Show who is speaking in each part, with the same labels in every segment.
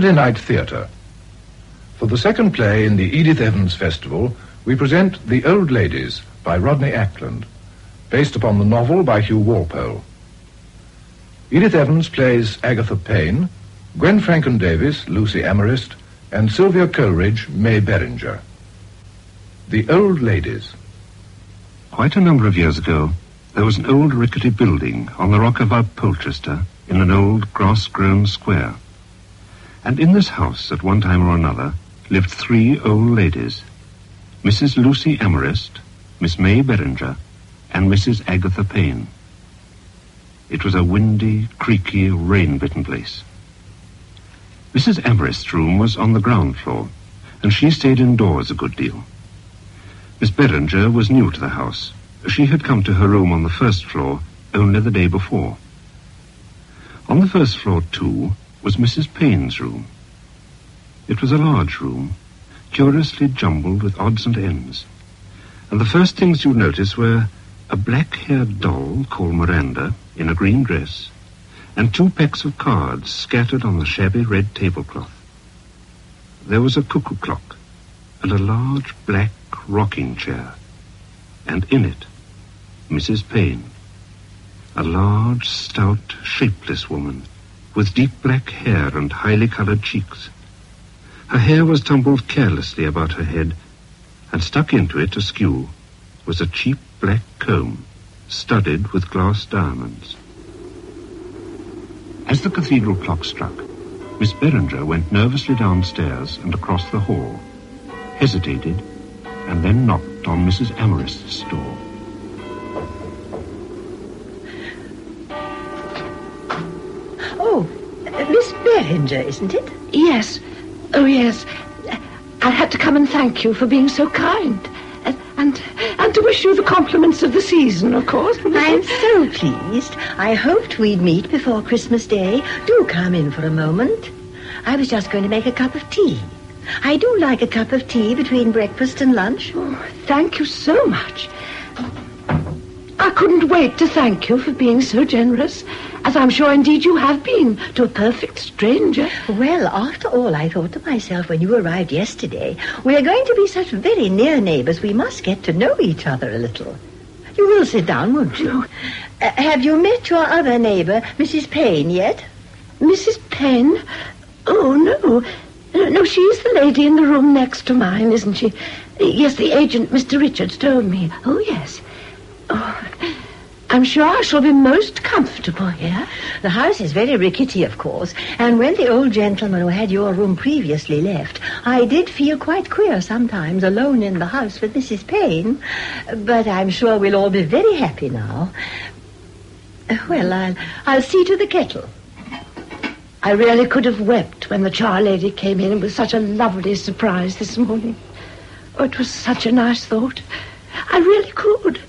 Speaker 1: Night Theatre. For the second play in the Edith Evans Festival, we present The Old Ladies by Rodney Ackland, based upon the novel by Hugh Walpole. Edith Evans plays Agatha Payne, Gwen Ffrangcon-Davies, Lucy Amorest, and Sylvia Coleridge, May Beringer. The Old Ladies.
Speaker 2: Quite a number of years ago, there was an old rickety building on the rock above Polchester in an old grass-grown square. And in this house, at one time or another, lived three old ladies. Mrs. Lucy Amorest, Miss May Beringer, and Mrs. Agatha Payne. It was a windy, creaky, rain-bitten place. Mrs. Amorest's room was on the ground floor, and she stayed indoors a good deal. Miss Beringer was new to the house. She had come to her room on the first floor only the day before. On the first floor, too, was Mrs. Payne's room. It was a large room, curiously jumbled with odds and ends. And the first things you'd notice were a black-haired doll called Miranda in a green dress, and two packs of cards scattered on the shabby red tablecloth. There was a cuckoo clock and a large black rocking chair, and in it, Mrs. Payne, a large, stout, shapeless woman with deep black hair and highly colored cheeks. Her hair was tumbled carelessly about her head, and stuck into it askew was a cheap black comb studded with glass diamonds. As the cathedral clock struck, Miss Beringer went nervously downstairs and across the hall, hesitated, and then knocked on Mrs. Amorest's door.
Speaker 3: Oh, uh, Miss Beringer, isn't it?
Speaker 4: Yes. Oh, yes. I had to come and thank you for being so kind. And, and, and to wish you the compliments of the season, of course.
Speaker 3: I'm so pleased. I hoped we'd meet before Christmas Day. Do come in for a moment. I was just going to make a cup of tea. I do like a cup of tea between breakfast and lunch.
Speaker 4: Oh, thank you so much. I couldn't wait to thank you for being so generous, as I'm sure indeed you have been to a perfect stranger.
Speaker 3: Well, after all, I thought to myself when you arrived yesterday, we are going to be such very near neighbors, we must get to know each other a little. You will sit down, won't you? Uh, have you met your other neighbor, Mrs. Payne, yet?
Speaker 4: Mrs. Payne? Oh, no. No, no, she's the lady in the room next to mine, isn't she? Yes, the agent, Mr. Richards, told me. Oh, yes. I'm sure I shall be most comfortable here.
Speaker 3: The house is very rickety, of course, and when the old gentleman who had your room previously left, I did feel quite queer sometimes alone in the house with Mrs. Payne. But I'm sure we'll all be very happy now. Well, I'll, I'll see to the kettle.
Speaker 4: I really could have wept when the char lady came in. It was such a lovely surprise this morning. Oh, it was such a nice thought. I really could.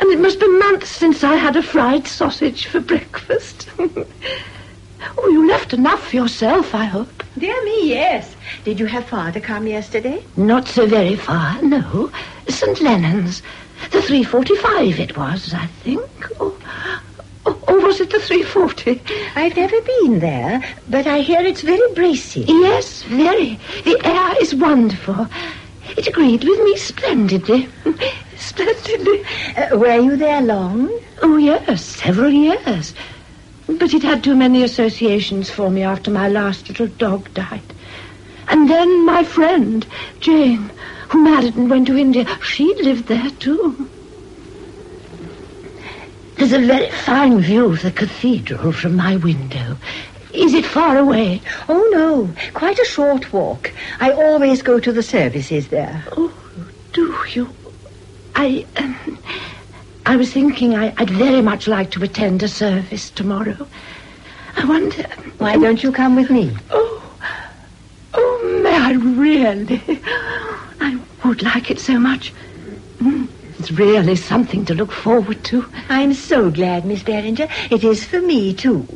Speaker 4: And it must be months since I had a fried sausage for breakfast. oh, you left enough for yourself, I hope.
Speaker 3: Dear me, yes. Did you have father come yesterday?
Speaker 4: Not so very far, no. St. Leonard's. The 345 it was, I think. Oh, or was it the 340?
Speaker 3: I've never been there, but I hear it's very bracing.
Speaker 4: Yes, very. The air is wonderful. It agreed with me splendidly. Splendidly.
Speaker 3: Uh, were you there long?
Speaker 4: Oh, yes, several years. But it had too many associations for me after my last little dog died. And then my friend, Jane, who married and went to India, she lived there too. There's a very fine view of the cathedral from my window. Is it far away?
Speaker 3: Oh, no. Quite a short walk. I always go to the services there.
Speaker 4: Oh, do you? I, um, I was thinking I, would very much like to attend a service tomorrow. I wonder...
Speaker 3: Why don't you come with me?
Speaker 4: Oh, oh, may I really? I would like it so much. Mm. It's really something to look forward to.
Speaker 3: I'm so glad, Miss Beringer. It is for me, too.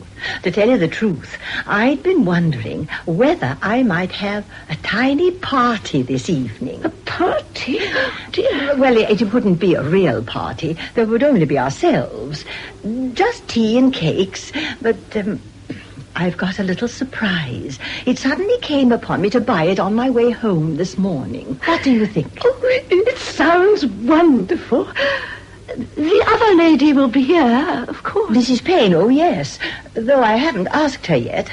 Speaker 3: To tell you the truth, I'd been wondering whether I might have a tiny party this evening.
Speaker 4: A party? Dear.
Speaker 3: Well, it wouldn't be a real party. There would only be ourselves. Just tea and cakes. But, um, I've got a little surprise. It suddenly came upon me to buy it on my way home this morning. What do you think?
Speaker 4: Oh, it sounds wonderful. The other lady will be here, of course.
Speaker 3: Mrs. Payne, oh yes. Though I haven't asked her yet.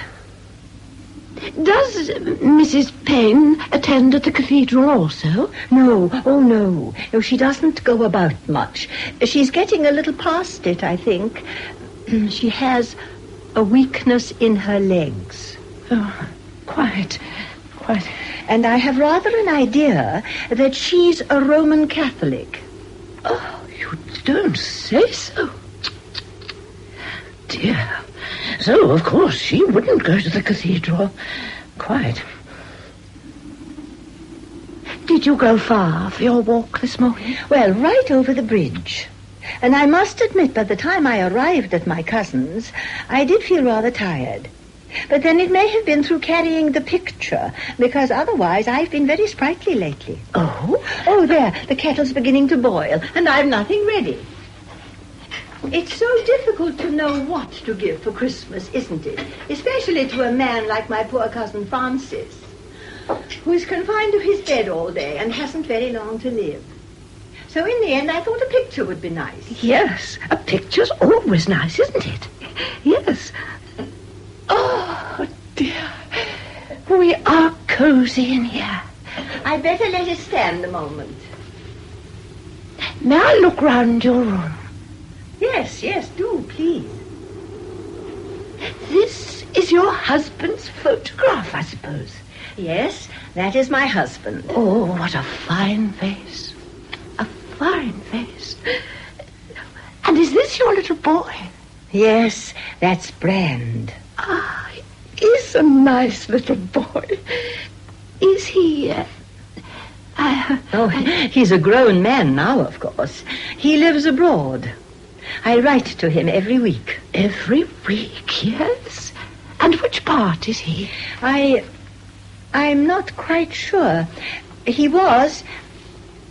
Speaker 4: Does Mrs. Payne attend at the cathedral also?
Speaker 3: No, oh no. No, she doesn't go about much. She's getting a little past it, I think. She has a weakness in her legs.
Speaker 4: Oh, quite, quite.
Speaker 3: And I have rather an idea that she's a Roman Catholic.
Speaker 4: Oh, you don't say so. Dear. So, of course, she wouldn't go to the cathedral. Quite. Did you go far for your walk this morning?
Speaker 3: Well, right over the bridge. And I must admit, by the time I arrived at my cousin's, I did feel rather tired. But then it may have been through carrying the picture, because otherwise I've been very sprightly lately.
Speaker 4: Oh?
Speaker 3: Oh, there, the kettle's beginning to boil, and I've nothing ready. It's so difficult to know what to give for Christmas, isn't it? Especially to a man like my poor cousin Francis, who is confined to his bed all day and hasn't very long to live. So in the end, I thought a picture would be nice.
Speaker 4: Yes, a picture's always nice, isn't it? Yes. Oh, dear. We are cozy in here.
Speaker 3: I'd better let it stand a moment.
Speaker 4: May I look round your room?
Speaker 3: Yes, yes, do, please.
Speaker 4: This is your husband's photograph, I suppose.
Speaker 3: Yes, that is my husband.
Speaker 4: Oh, what a fine face. Fine face. And is this your little boy?
Speaker 3: Yes, that's Brand.
Speaker 4: Ah, he is a nice little boy. Is he... Uh, uh,
Speaker 3: Oh, he's a grown man now, of course. He lives abroad. I write to him every week.
Speaker 4: every week, yes? And which part is he?
Speaker 3: I. I'm not quite sure. He was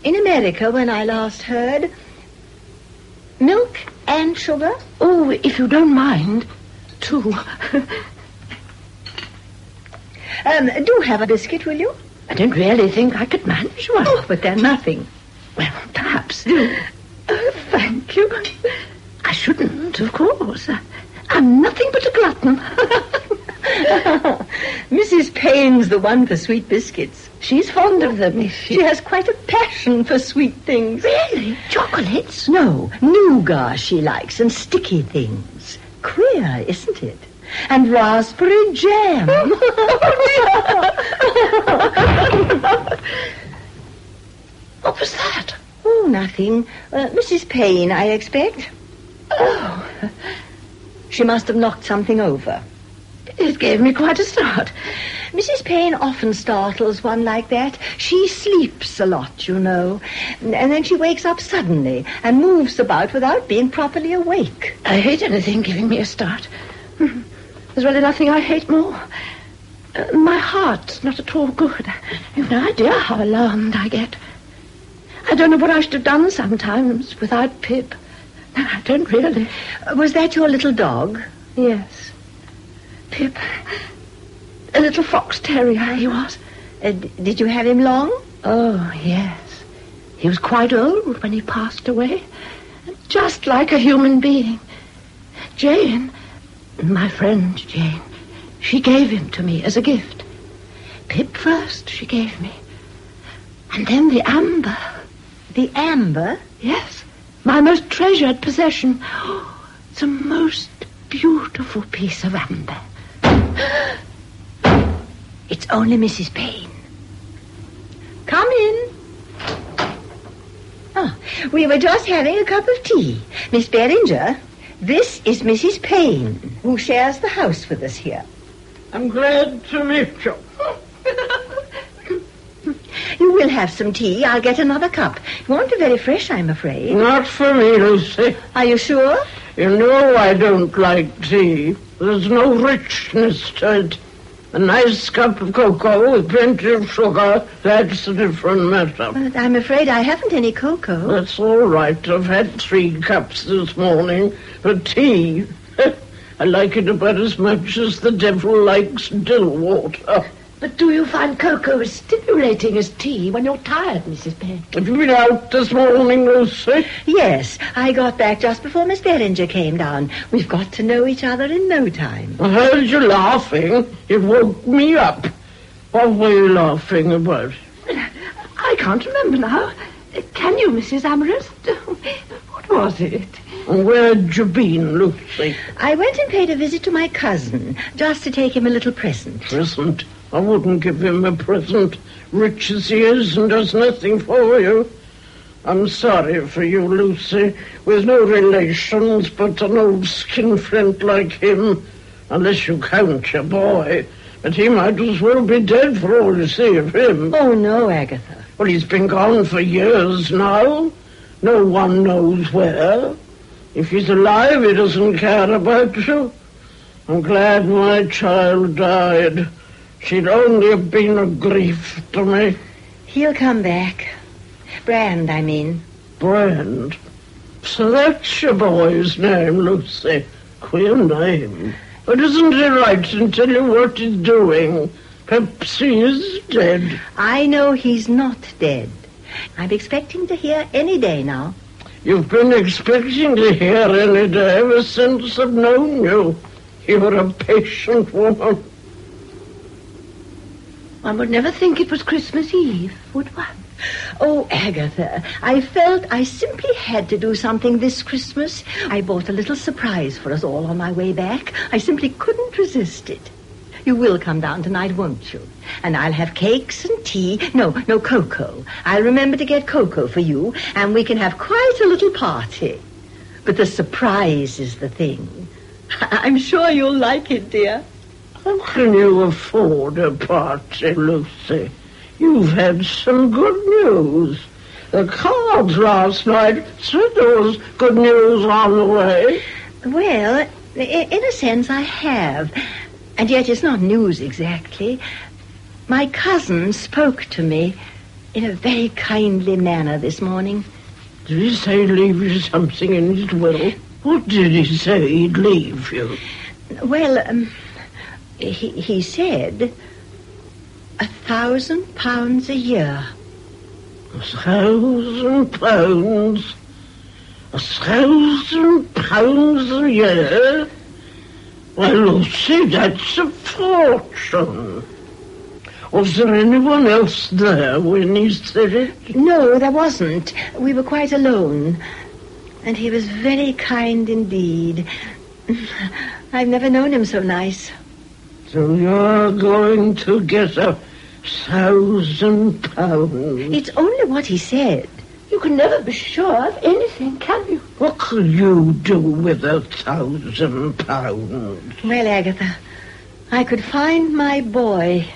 Speaker 3: in America when I last heard. Milk and sugar?
Speaker 4: Oh, if you don't mind, two.
Speaker 3: Um, do have a biscuit, will you?
Speaker 4: I don't really think I could manage one.
Speaker 3: Oh, but they're nothing.
Speaker 4: Well, perhaps. Oh, thank you. I shouldn't, of course. I'm nothing but a glutton.
Speaker 3: Mrs. Payne's the one for sweet biscuits.
Speaker 4: She's fond of them, she?
Speaker 3: Has quite a passion for sweet things.
Speaker 4: Really? Chocolates?
Speaker 3: No, nougat she likes and sticky things. Queer, isn't it? And raspberry jam.
Speaker 4: What was that?
Speaker 3: oh, nothing. Uh, Mrs. Payne, I expect.
Speaker 4: Oh,
Speaker 3: She must have knocked something over.
Speaker 4: It gave me quite a start.
Speaker 3: Mrs. Payne often startles one like that. She sleeps a lot, you know. And then she wakes up suddenly and moves about without being properly awake.
Speaker 4: I hate anything giving me a start. There's really nothing I hate more. Uh, my heart's not at all good. You've no idea how alarmed I get. I don't know what I should have done sometimes without Pip. I don't really.
Speaker 3: Was that your little dog?
Speaker 4: Yes. Pip. A little fox terrier he was.
Speaker 3: Uh, did you have him long?
Speaker 4: Oh, yes. He was quite old when he passed away. Just like a human being. Jane, my friend Jane, she gave him to me as a gift. Pip first she gave me. And then the amber.
Speaker 3: The amber?
Speaker 4: Yes, my most treasured possession. It's a most beautiful piece of amber.
Speaker 3: It's only Mrs. Payne. Come in. Ah, we were just having a cup of tea. Miss Beringer, this is Mrs. Payne, who shares the house with us here.
Speaker 5: I'm glad to meet you.
Speaker 3: You will have some tea. I'll get another cup. You won't be very fresh, I'm afraid.
Speaker 5: Not for me, Lucy.
Speaker 3: Are you sure?
Speaker 5: You know I don't like tea. There's no richness to it. A nice cup of cocoa with plenty of sugar, that's a different matter.
Speaker 3: But I'm afraid I haven't any cocoa.
Speaker 5: That's all right. I've had three cups this morning. But tea, I like it about as much as the devil likes dill water.
Speaker 4: But do you find cocoa as stimulating as tea when you're tired, Mrs. Payne?
Speaker 5: Have you been out this morning, Lucy?
Speaker 3: Yes, I got back just before Miss Beringer came down. We've got to know each other in no time.
Speaker 5: I heard you laughing. It woke me up. What were you laughing about?
Speaker 4: I can't remember now. Can you, Mrs. Amorest? What was it?
Speaker 5: Where'd you been, Lucy?
Speaker 3: I went and paid a visit to my cousin, just to take him a little present.
Speaker 5: Present? I wouldn't give him a present. Rich as he is and does nothing for you. I'm sorry for you, Lucy. With no relations but an old skinflint like him. Unless you count your boy. But he might as well be dead for all you see of him.
Speaker 3: Oh, no, Agatha.
Speaker 5: Well, he's been gone for years now. No one knows where. If he's alive, he doesn't care about you. I'm glad my child died. She'd only have been a grief to me.
Speaker 3: He'll come back. Brand, I mean.
Speaker 5: Brand. So that's your boy's name, Lucy. Queer name. But isn't he right to tell you what he's doing? Perhaps he is dead.
Speaker 3: I know he's not dead. I'm expecting to hear any day now.
Speaker 5: You've been expecting to hear any day ever since I've known you. You're a patient woman.
Speaker 4: One would never think it was Christmas Eve, would one?
Speaker 3: Oh, Agatha, I felt I simply had to do something this Christmas. I bought a little surprise for us all on my way back. I simply couldn't resist it. You will come down tonight, won't you? And I'll have cakes and tea. No, no cocoa. I'll remember to get cocoa for you, and we can have quite a little party. But the surprise is the thing. I'm sure you'll like it, dear.
Speaker 5: How can you afford a party, Lucy? You've had some good news. The cards last night said there was good news on the way.
Speaker 3: Well, in a sense, I have. And yet it's not news exactly. My cousin spoke to me in a very kindly manner this morning.
Speaker 5: Did he say leave you something in his will? What did he say he'd leave you?
Speaker 3: Well, um, he, he said a thousand pounds a year.
Speaker 5: A thousand pounds? A thousand pounds a year? Why, Lucy, that's a fortune. Was there anyone else there when he said it?
Speaker 3: No, there wasn't. We were quite alone. And he was very kind indeed. I've never known him so nice.
Speaker 5: So you're going to get a thousand pounds?
Speaker 3: It's only what he said.
Speaker 4: You can never be sure of anything, can you?
Speaker 5: What could you do with a thousand pounds?
Speaker 3: Well, Agatha, I could find my boy,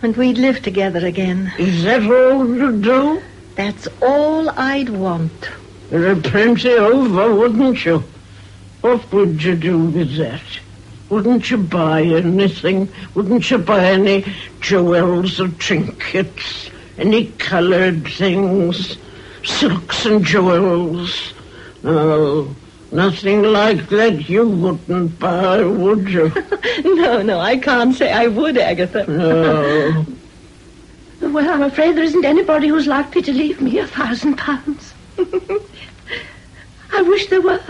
Speaker 3: and we'd live together again.
Speaker 5: Is that all you'd do?
Speaker 3: That's all I'd want.
Speaker 5: There'd plenty over, wouldn't you? What would you do with that? Wouldn't you buy anything? Wouldn't you buy any jewels or trinkets? Any coloured things? Silks and jewels? No, nothing like that you wouldn't buy, would you?
Speaker 3: no, no, I can't say I would, Agatha.
Speaker 5: No.
Speaker 4: Well, I'm afraid there isn't anybody who's likely to leave me a thousand pounds. I wish there were.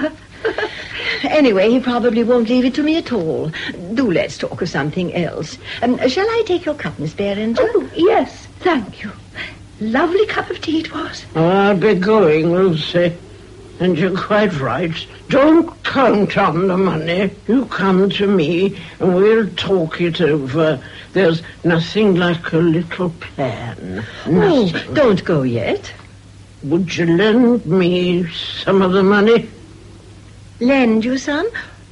Speaker 3: Anyway, he probably won't leave it to me at all. Do let's talk of something else. Um, shall I take your cup, Miss Beringer?
Speaker 4: Oh, yes, thank you. Lovely cup of tea it was.
Speaker 5: Oh, I'll be going, Lucy. And you're quite right. Don't count on the money. You come to me and we'll talk it over. There's nothing like a little plan.
Speaker 3: Oh, don't go yet.
Speaker 5: Would you lend me some of the money?
Speaker 3: Lend you some?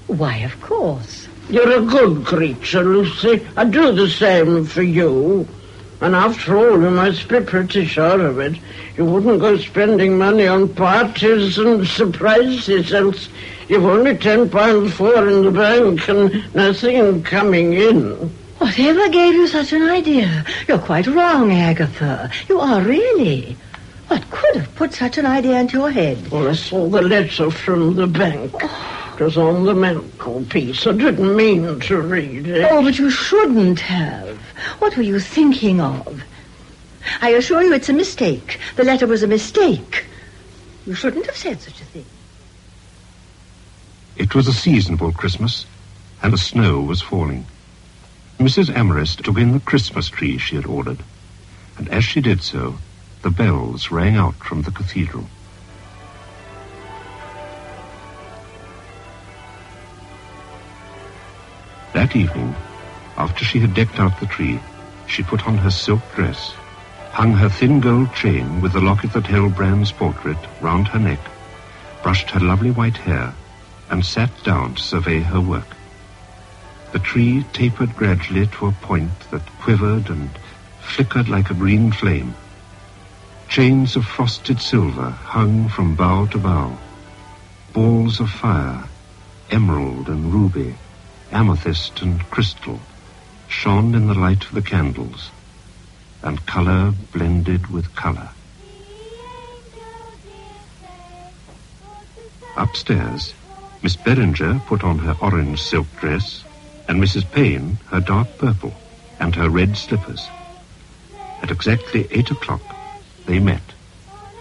Speaker 3: Why, of course.
Speaker 5: You're a good creature, Lucy. I'd do the same for you. And after all, you must be pretty sure of it. You wouldn't go spending money on parties and surprises, else you've only ten pounds four in the bank and nothing coming in.
Speaker 3: Whatever gave you such an idea? You're quite wrong, Agatha. You are really. What could have put such an idea into your head?
Speaker 5: Well, I saw the letter from the bank. It was on the mantelpiece. I didn't mean to read it.
Speaker 3: Oh, but you shouldn't have. What were you thinking of? I assure you it's a mistake. The letter was a mistake. You shouldn't have said such a thing.
Speaker 2: It was a seasonable Christmas, and the snow was falling. Mrs. Amorest took in the Christmas tree she had ordered, and as she did so, the bells rang out from the cathedral. That evening, after she had decked out the tree, she put on her silk dress, hung her thin gold chain with the locket that held Brand's portrait round her neck, brushed her lovely white hair, and sat down to survey her work. The tree tapered gradually to a point that quivered and flickered like a green flame. Chains of frosted silver hung from bough to bough. Balls of fire, emerald and ruby, amethyst and crystal, shone in the light of the candles, and color blended with color. Upstairs, Miss Beringer put on her orange silk dress, and Mrs. Payne her dark purple and her red slippers. At exactly eight o'clock, they met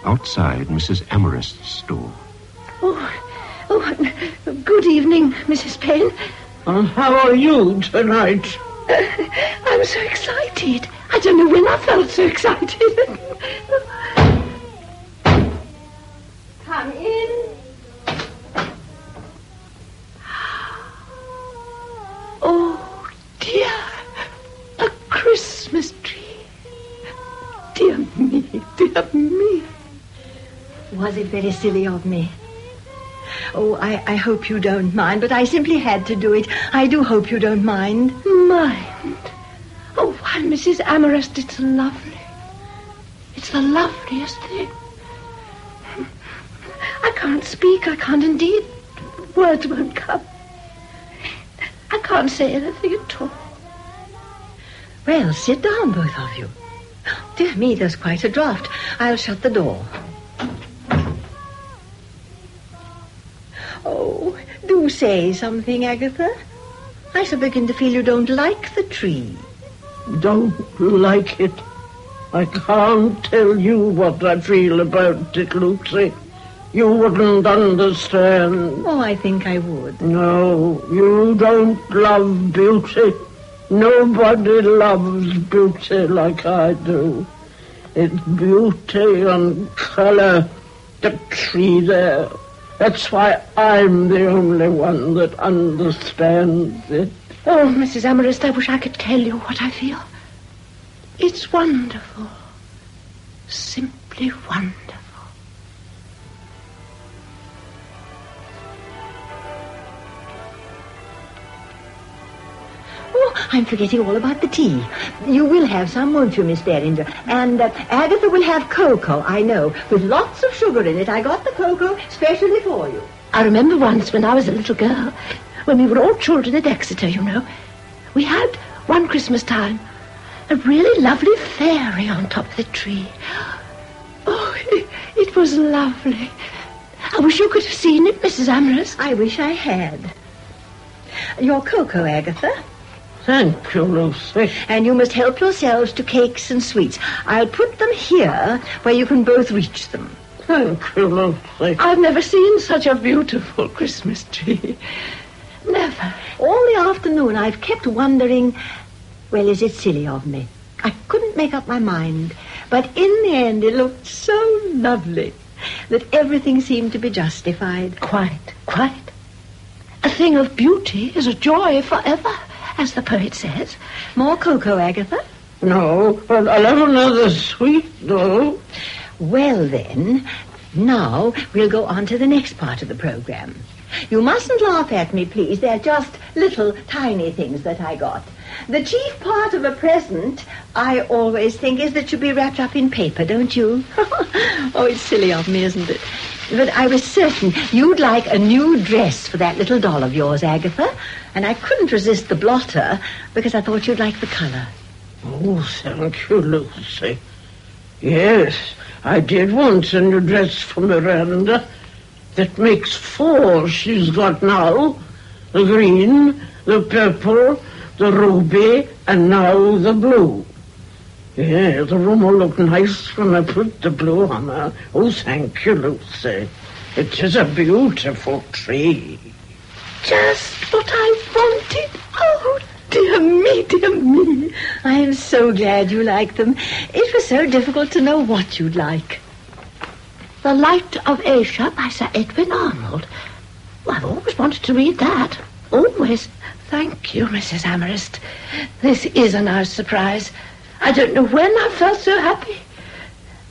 Speaker 2: outside Mrs. Amorest's door.
Speaker 4: Oh, oh, good evening, Mrs. Payne.
Speaker 5: And how are you tonight?
Speaker 4: Uh, I'm so excited. I don't know when I felt so excited.
Speaker 3: very silly of me? Oh, I, I hope you don't mind, but I simply had to do it. I do hope you don't mind.
Speaker 4: Mind. Oh, why, Mrs. Amorest, it's lovely. It's the loveliest thing. I can't speak. I can't indeed. Words won't come. I can't say anything at all.
Speaker 3: Well, sit down, both of you. Dear me, there's quite a draught. I'll shut the door. Oh, say something, Agatha. I shall begin to feel you don't like the tree.
Speaker 5: Don't like it. I can't tell you what I feel about it, Lucy. You wouldn't understand.
Speaker 3: Oh, I think I would.
Speaker 5: No, you don't love beauty. Nobody loves beauty like I do. It's beauty and color, the tree there. That's why I'm the only one that understands it.
Speaker 4: Oh, Mrs. Amorest, I wish I could tell you what I feel. It's wonderful. Simply wonderful.
Speaker 3: Oh, I'm forgetting all about the tea. You will have some, won't you, Miss Beringer? And uh, Agatha will have cocoa, I know, with lots of sugar in it. I got the cocoa specially for you.
Speaker 4: I remember once when I was a little girl, when we were all children at Exeter, you know, we had one Christmas time a really lovely fairy on top of the tree. Oh, it, it was lovely. I wish you could have seen it, Mrs. Amorest.
Speaker 3: I wish I had. Your cocoa, Agatha.
Speaker 5: Thank you, Lucy.
Speaker 3: And you must help yourselves to cakes and sweets. I'll put them here where you can both reach them.
Speaker 5: Thank you, Lucy.
Speaker 4: I've never seen such a beautiful Christmas tree. Never.
Speaker 3: All the afternoon I've kept wondering, well, is it silly of me? I couldn't make up my mind. But in the end, it looked so lovely that everything seemed to be justified.
Speaker 4: Quite, quite. A thing of beauty is a joy forever, as the poet says.
Speaker 3: More cocoa, Agatha?
Speaker 5: No, but I'll have another sweet, though.
Speaker 3: Well, then, now we'll go on to the next part of the program. You mustn't laugh at me, please. They're just little tiny things that I got. The chief part of a present, I always think, is that should be wrapped up in paper, don't you? oh, it's silly of me, isn't it? But I was certain you'd like a new dress for that little doll of yours, Agatha. And I couldn't resist the blotter because I thought you'd like the color.
Speaker 5: Oh, thank you, Lucy. Yes, I did want a new dress for Miranda. that makes four she's got now. The green, the purple, the ruby, and now the blue. Yeah, the room will look nice when I put the blue on her. Oh, thank you, Lucy. It is a beautiful tree.
Speaker 4: Just what I wanted. Oh, dear me, dear me.
Speaker 3: I am so glad you like them. It was so difficult to know what you'd like.
Speaker 4: The Light of Asia by Sir Edwin Arnold. Well, I've always wanted to read that. Always. Thank you, Mrs. Amorest. This is a nice surprise. I don't know when I felt so happy.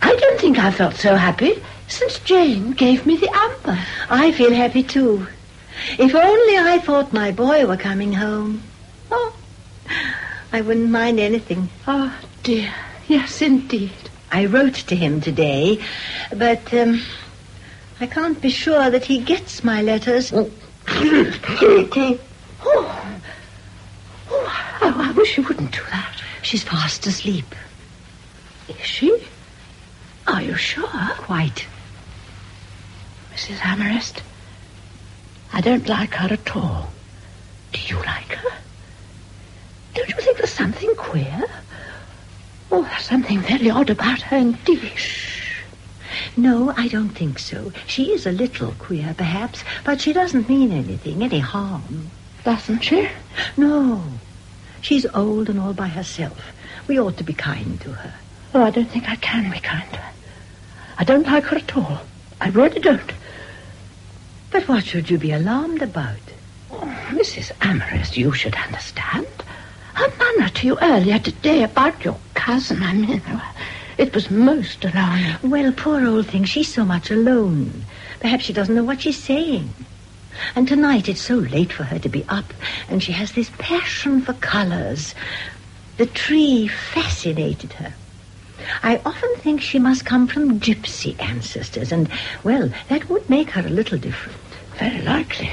Speaker 4: I don't think I felt so happy since Jane gave me the amber.
Speaker 3: I feel happy too. If only I thought my boy were coming home. Oh, I wouldn't mind anything.
Speaker 4: Oh, dear. Yes, indeed.
Speaker 3: I wrote to him today, but um, I can't be sure that he gets my letters.
Speaker 4: oh. oh, I wish you wouldn't do that.
Speaker 3: She's fast asleep.
Speaker 4: Is she? Are you sure?
Speaker 3: Quite.
Speaker 4: Mrs. Amorest, I don't like her at all. Do you like her? Don't you think there's something queer? Oh, there's something very odd about her indeed.
Speaker 3: Shh. No, I don't think so. She is a little queer, perhaps, but she doesn't mean anything, any harm.
Speaker 4: Doesn't she?
Speaker 3: No. She's old and all by herself. We ought to be kind to her.
Speaker 4: Oh, I don't think I can be kind to her. I don't like her at all. I really don't.
Speaker 3: But what should you be alarmed about?
Speaker 4: Oh, Mrs. Amorest, you should understand. Her manner to you earlier today about your cousin, I mean, it was most alarming.
Speaker 3: Well, poor old thing, she's so much alone. Perhaps she doesn't know what she's saying. And tonight it's so late for her to be up, and she has this passion for colors. The tree fascinated her. I often think she must come from gypsy ancestors, and, well, that would make her a little different.
Speaker 4: Very likely.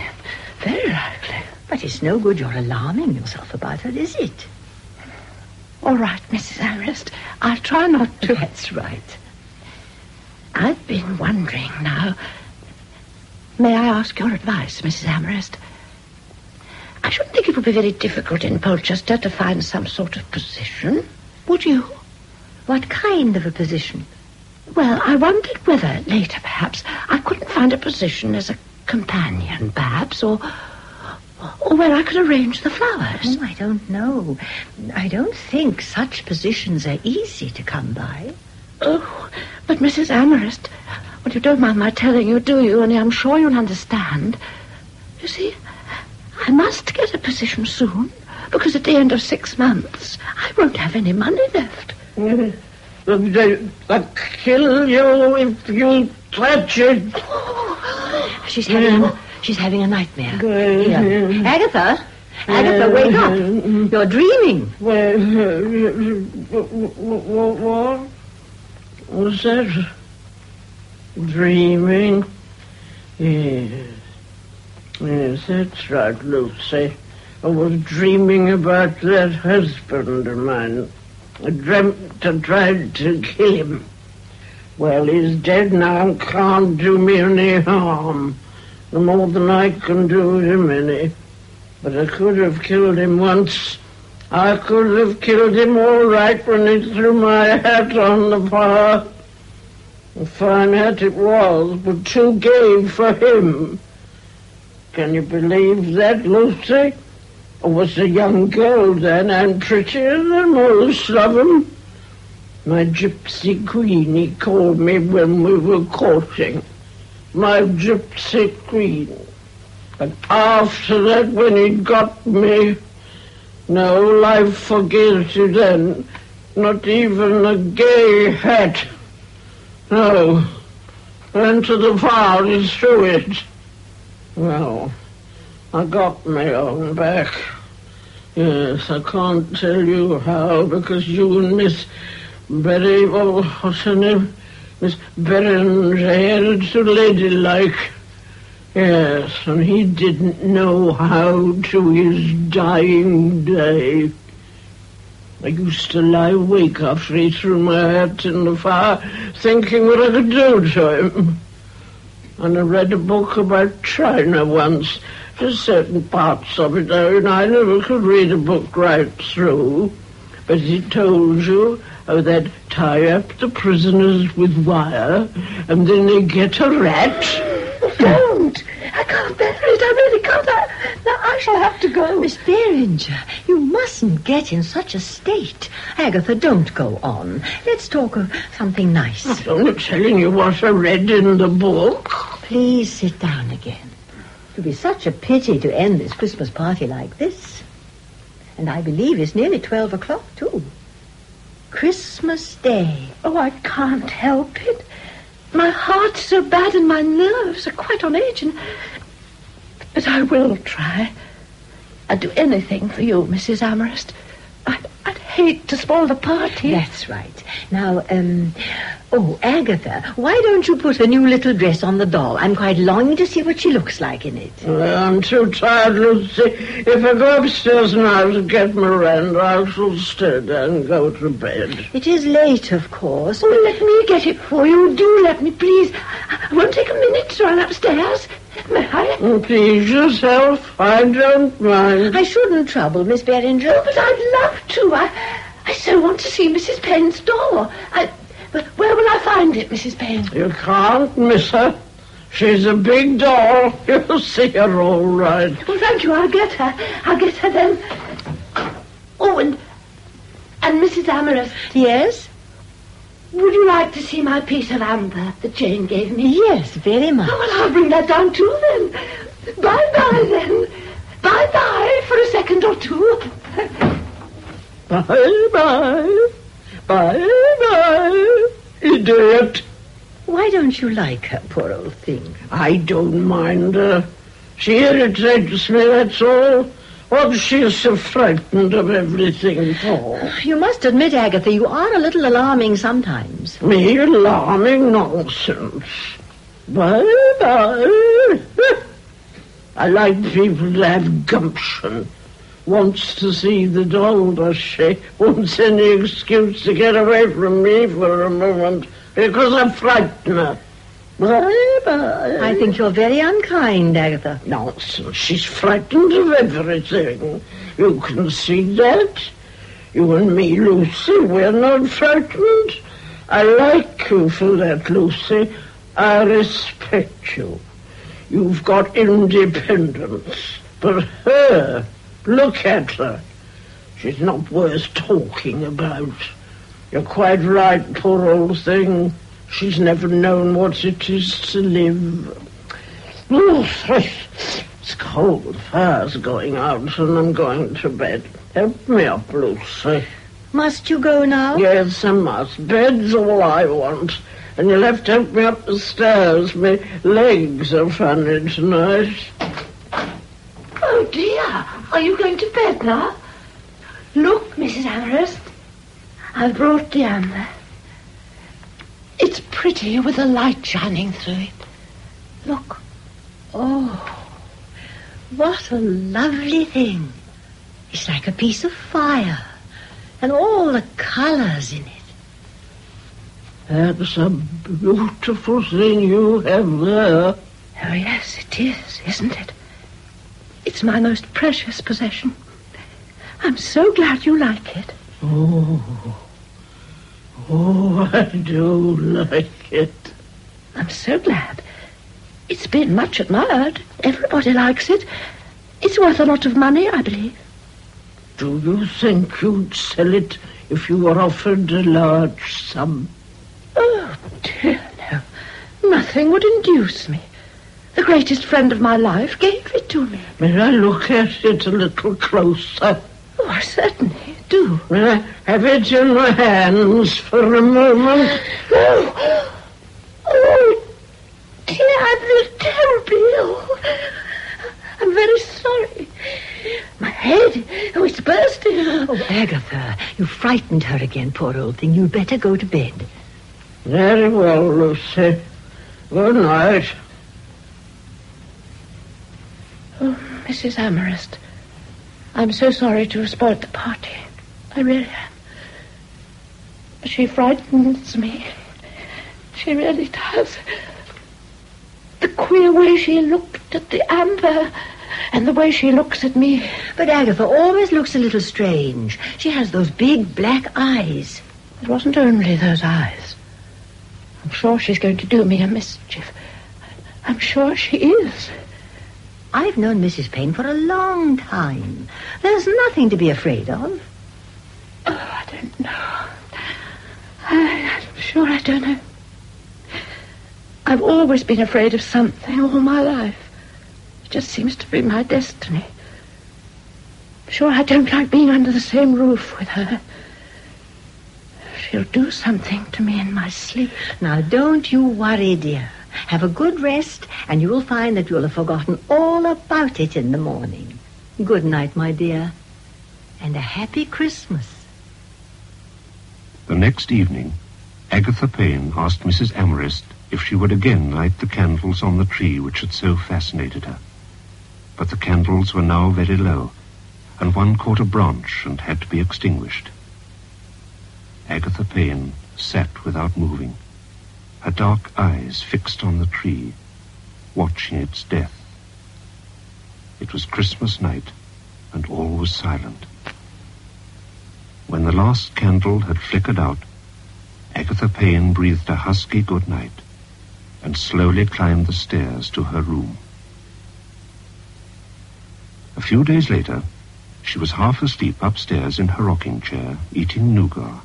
Speaker 4: Very likely.
Speaker 3: But it's no good your alarming yourself about her, is it?
Speaker 4: All right, Mrs. Amorest. I'll try not to.
Speaker 3: That's right.
Speaker 4: I've been wondering now. May I ask your advice, Mrs. Amorest? I shouldn't think it would be very difficult in Polchester to find some sort of position. Would you?
Speaker 3: What kind of a position?
Speaker 4: Well, I wondered whether later, perhaps, I couldn't find a position as a companion, perhaps, or or where I could arrange the flowers.
Speaker 3: Oh, I don't know. I don't think such positions are easy to come by.
Speaker 4: Oh, but Mrs. Amorest, well, you don't mind my telling you, do you? And I'm sure you'll understand. You see, I must get a position soon, because at the end of six months, I won't have any money left.
Speaker 5: They, they'll kill you if you touch it.
Speaker 3: Oh, she's having, she's having a nightmare. Here. Agatha, Agatha, wake up. Mm-hmm. You're dreaming.
Speaker 5: Well, uh, uh, uh, what, what? What's that? Dreaming? Yes. Yes, that's right, Lucy. I was dreaming about that husband of mine. I dreamt I tried to kill him. Well, he's dead now and can't do me any harm. No more than I can do him any. But I could have killed him once. I could have killed him all right when he threw my hat on the fire. It was, but too gay for him. Can you believe that, Lucy? I was a young girl then and prettier than most of them. My gypsy queen, he called me when we were courting. My gypsy queen. But after that, when he got me, no life forgives you then. Not even a gay hat. No. Into the fire he threw it. Well, I got my own back. Yes, I can't tell you how because you and Miss Betty, oh, what's her name? Miss Beringer had so ladylike. Yes, and he didn't know how to his dying day. I used to lie awake after he threw my hat in the fire, thinking what I could do to him. And I read a book about China once, just certain parts of it, though, and I never could read a book right through. But it told you how they'd tie up the prisoners with wire, and then they get a rat.
Speaker 4: Don't! I can't bear it. I really can't. I, I shall have to go.
Speaker 3: Miss Beringer, you mustn't get in such a state. Agatha, don't go on. Let's talk of something nice.
Speaker 5: I'm only telling you what I read in the book.
Speaker 3: Please sit down again. It would be such a pity to end this Christmas party like this. And I believe it's nearly 12 o'clock, too. Christmas Day.
Speaker 4: Oh, I can't help it. My heart's so bad and my nerves are quite on edge. And... But I will try. I'd do anything for you, Mrs. Amorest. I'd, I'd hate to spoil the party.
Speaker 3: That's right. Now, um, oh, Agatha, why don't you put a new little dress on the doll? I'm quite longing to see what she looks like in it.
Speaker 5: I'm too tired, Lucy. If I go upstairs now to get Miranda, I shall stay there and go to bed.
Speaker 3: It is late, of course.
Speaker 4: Oh, let me get it for you. Do let me, please. I won't take a minute to run upstairs. May I?
Speaker 5: Mm, Please yourself. I don't mind.
Speaker 3: I shouldn't trouble, Miss Beringer.
Speaker 4: Oh, but I'd love to. I, I so want to see Mrs. Payne's doll. I, but where will I find it, Mrs. Payne?
Speaker 5: You can't miss her. She's a big doll. You'll see her all right.
Speaker 4: Well, thank you. I'll get her. I'll get her then. Oh, and and Mrs. Amorest,
Speaker 3: Yes?
Speaker 4: would you like to see my piece of amber that Jane gave me?
Speaker 3: Yes, very much.
Speaker 4: Oh, well, I'll bring that down too then. Bye-bye then. Bye-bye for a second or two.
Speaker 5: Bye-bye. Bye-bye. Idiot.
Speaker 3: Why don't you like her, poor old thing?
Speaker 5: I don't mind her. She irritates me, that's all. What's she so frightened of everything for?
Speaker 3: You must admit, Agatha, you are a little alarming sometimes.
Speaker 5: Me alarming nonsense. Bye-bye. I like people to have gumption. Wants to see the doll, does she? Wants any excuse to get away from me for a moment because I frighten her. Bye-bye.
Speaker 3: I think you're very unkind, Agatha.
Speaker 5: Nonsense. She's frightened of everything. You can see that. You and me, Lucy, we're not frightened. I like you for that, Lucy. I respect you. You've got independence. But her, look at her. She's not worth talking about. You're quite right, poor old thing. She's never known what it is to live. It's cold. The Fire's going out and I'm going to bed. Help me up, Lucy.
Speaker 3: Must you go now?
Speaker 5: Yes, I must. Bed's all I want. And you'll have to help me up the stairs. My legs are funny tonight.
Speaker 4: Oh, dear. Are you going to bed now? Look, Mrs. Amorest. I've brought the amber. It's pretty with the light shining through it. Look.
Speaker 3: Oh, what a lovely thing. It's like a piece of fire. And all the colors in it.
Speaker 5: That's a beautiful thing you have there.
Speaker 4: Oh, yes, it is, isn't it? It's my most precious possession. I'm so glad you like it.
Speaker 5: Oh, oh, I do like it.
Speaker 4: I'm so glad. It's been much admired. Everybody likes it. It's worth a lot of money, I believe.
Speaker 5: Do you think you'd sell it if you were offered a large sum?
Speaker 4: Oh, dear, no. Nothing would induce me. The greatest friend of my life gave it to me.
Speaker 5: May I look at it a little closer?
Speaker 4: Oh, I certainly do.
Speaker 5: May I have it in my hands for a moment?
Speaker 4: Oh, oh dear, I feel terribly ill. I'm very sorry. My head, oh, it's bursting.
Speaker 3: Oh, Agatha, you frightened her again, poor old thing. You'd better go to bed.
Speaker 5: Very well, Lucy. Good night.
Speaker 4: Oh, Mrs. Amorest, I'm so sorry to have spoiled the party. I really am. She frightens me. She really does. the queer way she looked at the amber and the way she looks at me.
Speaker 3: But Agatha always looks a little strange. She has those big black eyes.
Speaker 4: It wasn't only those eyes. I'm sure she's going to do me a mischief. I'm sure she is.
Speaker 3: I've known Mrs. Payne for a long time. There's nothing to be afraid of.
Speaker 4: Oh, I don't know. I, I'm sure I don't know. I've always been afraid of something all my life. It just seems to be my destiny. I'm Sure, I don't like being under the same roof with her. She'll do something to me in my sleep.
Speaker 3: Now, don't you worry, dear. Have a good rest, and you will find that you'll have forgotten all about it in the morning. Good night, my dear, and a happy Christmas.
Speaker 2: The next evening, Agatha Payne asked Mrs. Amorest if she would again light the candles on the tree which had so fascinated her. But the candles were now very low, and one caught a branch and had to be extinguished. Agatha Payne sat without moving, her dark eyes fixed on the tree, watching its death. It was Christmas night, and all was silent. When the last candle had flickered out, Agatha Payne breathed a husky good night and slowly climbed the stairs to her room. A few days later, she was half asleep upstairs in her rocking chair, eating nougat,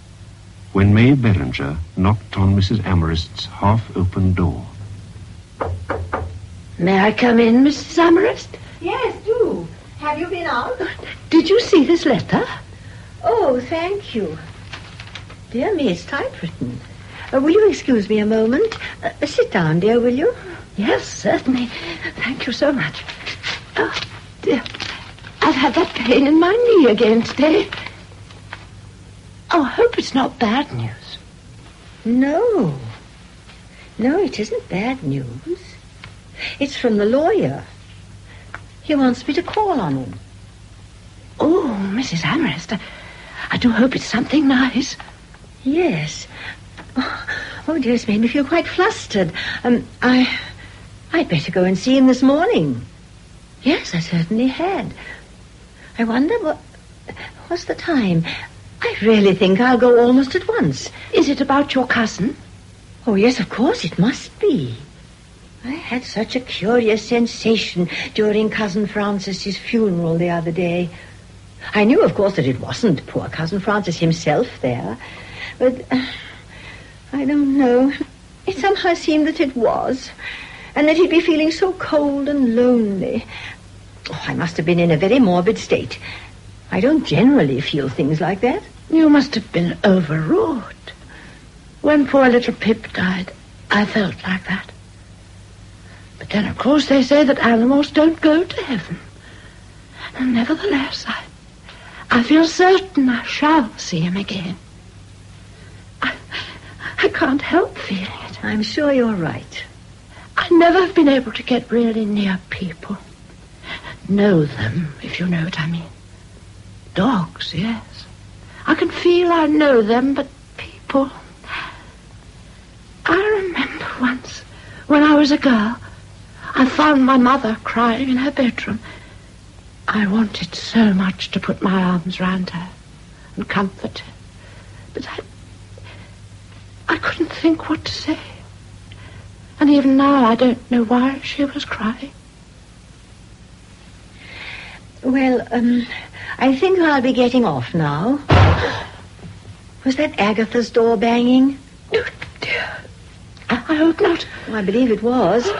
Speaker 2: when May Beringer knocked on Mrs. Amorest's half-open door.
Speaker 4: May I come in, Mrs. Amorest?
Speaker 3: Yes, do. Have you been out?
Speaker 4: Did you see this letter?
Speaker 3: Oh, thank you. Dear me, it's typewritten. Uh, will you excuse me a moment? Uh, sit down, dear, will you?
Speaker 4: Yes, certainly. Thank you so much. Oh, dear. I've had that pain in my knee again today. Oh, I hope it's not bad news.
Speaker 3: No. No, it isn't bad news. It's from the lawyer. He wants me to call on him.
Speaker 4: Oh, Mrs. Amorest, I, I do hope it's something nice.
Speaker 3: Yes. Oh, oh, dear, it's made me feel quite flustered. Um, I, I'd better go and see him this morning. Yes, I certainly had. I wonder what, what's the time? I really think I'll go almost at once.
Speaker 4: Is it about your cousin?
Speaker 3: Oh, yes, of course, it must be. I had such a curious sensation during Cousin Francis's funeral the other day. I knew, of course, that it wasn't poor Cousin Francis himself there, but uh, I don't know. It somehow seemed that it was, and that he'd be feeling so cold and lonely. Oh, I must have been in a very morbid state. I don't generally feel things like that.
Speaker 4: You must have been overwrought. When poor little Pip died, I felt like that. But then, of course, they say that animals don't go to heaven. And nevertheless, I, I feel certain I shall see him again. I, I can't help feeling it.
Speaker 3: I'm sure you're right.
Speaker 4: I never have been able to get really near people. Know them, if you know what I mean. Dogs, yes. I can feel I know them, but people. I remember once, when I was a girl, I found my mother crying in her bedroom. I wanted so much to put my arms round her and comfort her. But I, I couldn't think what to say. And even now I don't know why she was crying.
Speaker 3: Well, um, I think I'll be getting off now. Was that Agatha's door banging?
Speaker 4: Oh, dear. I, I hope not.
Speaker 3: Oh, I believe it was.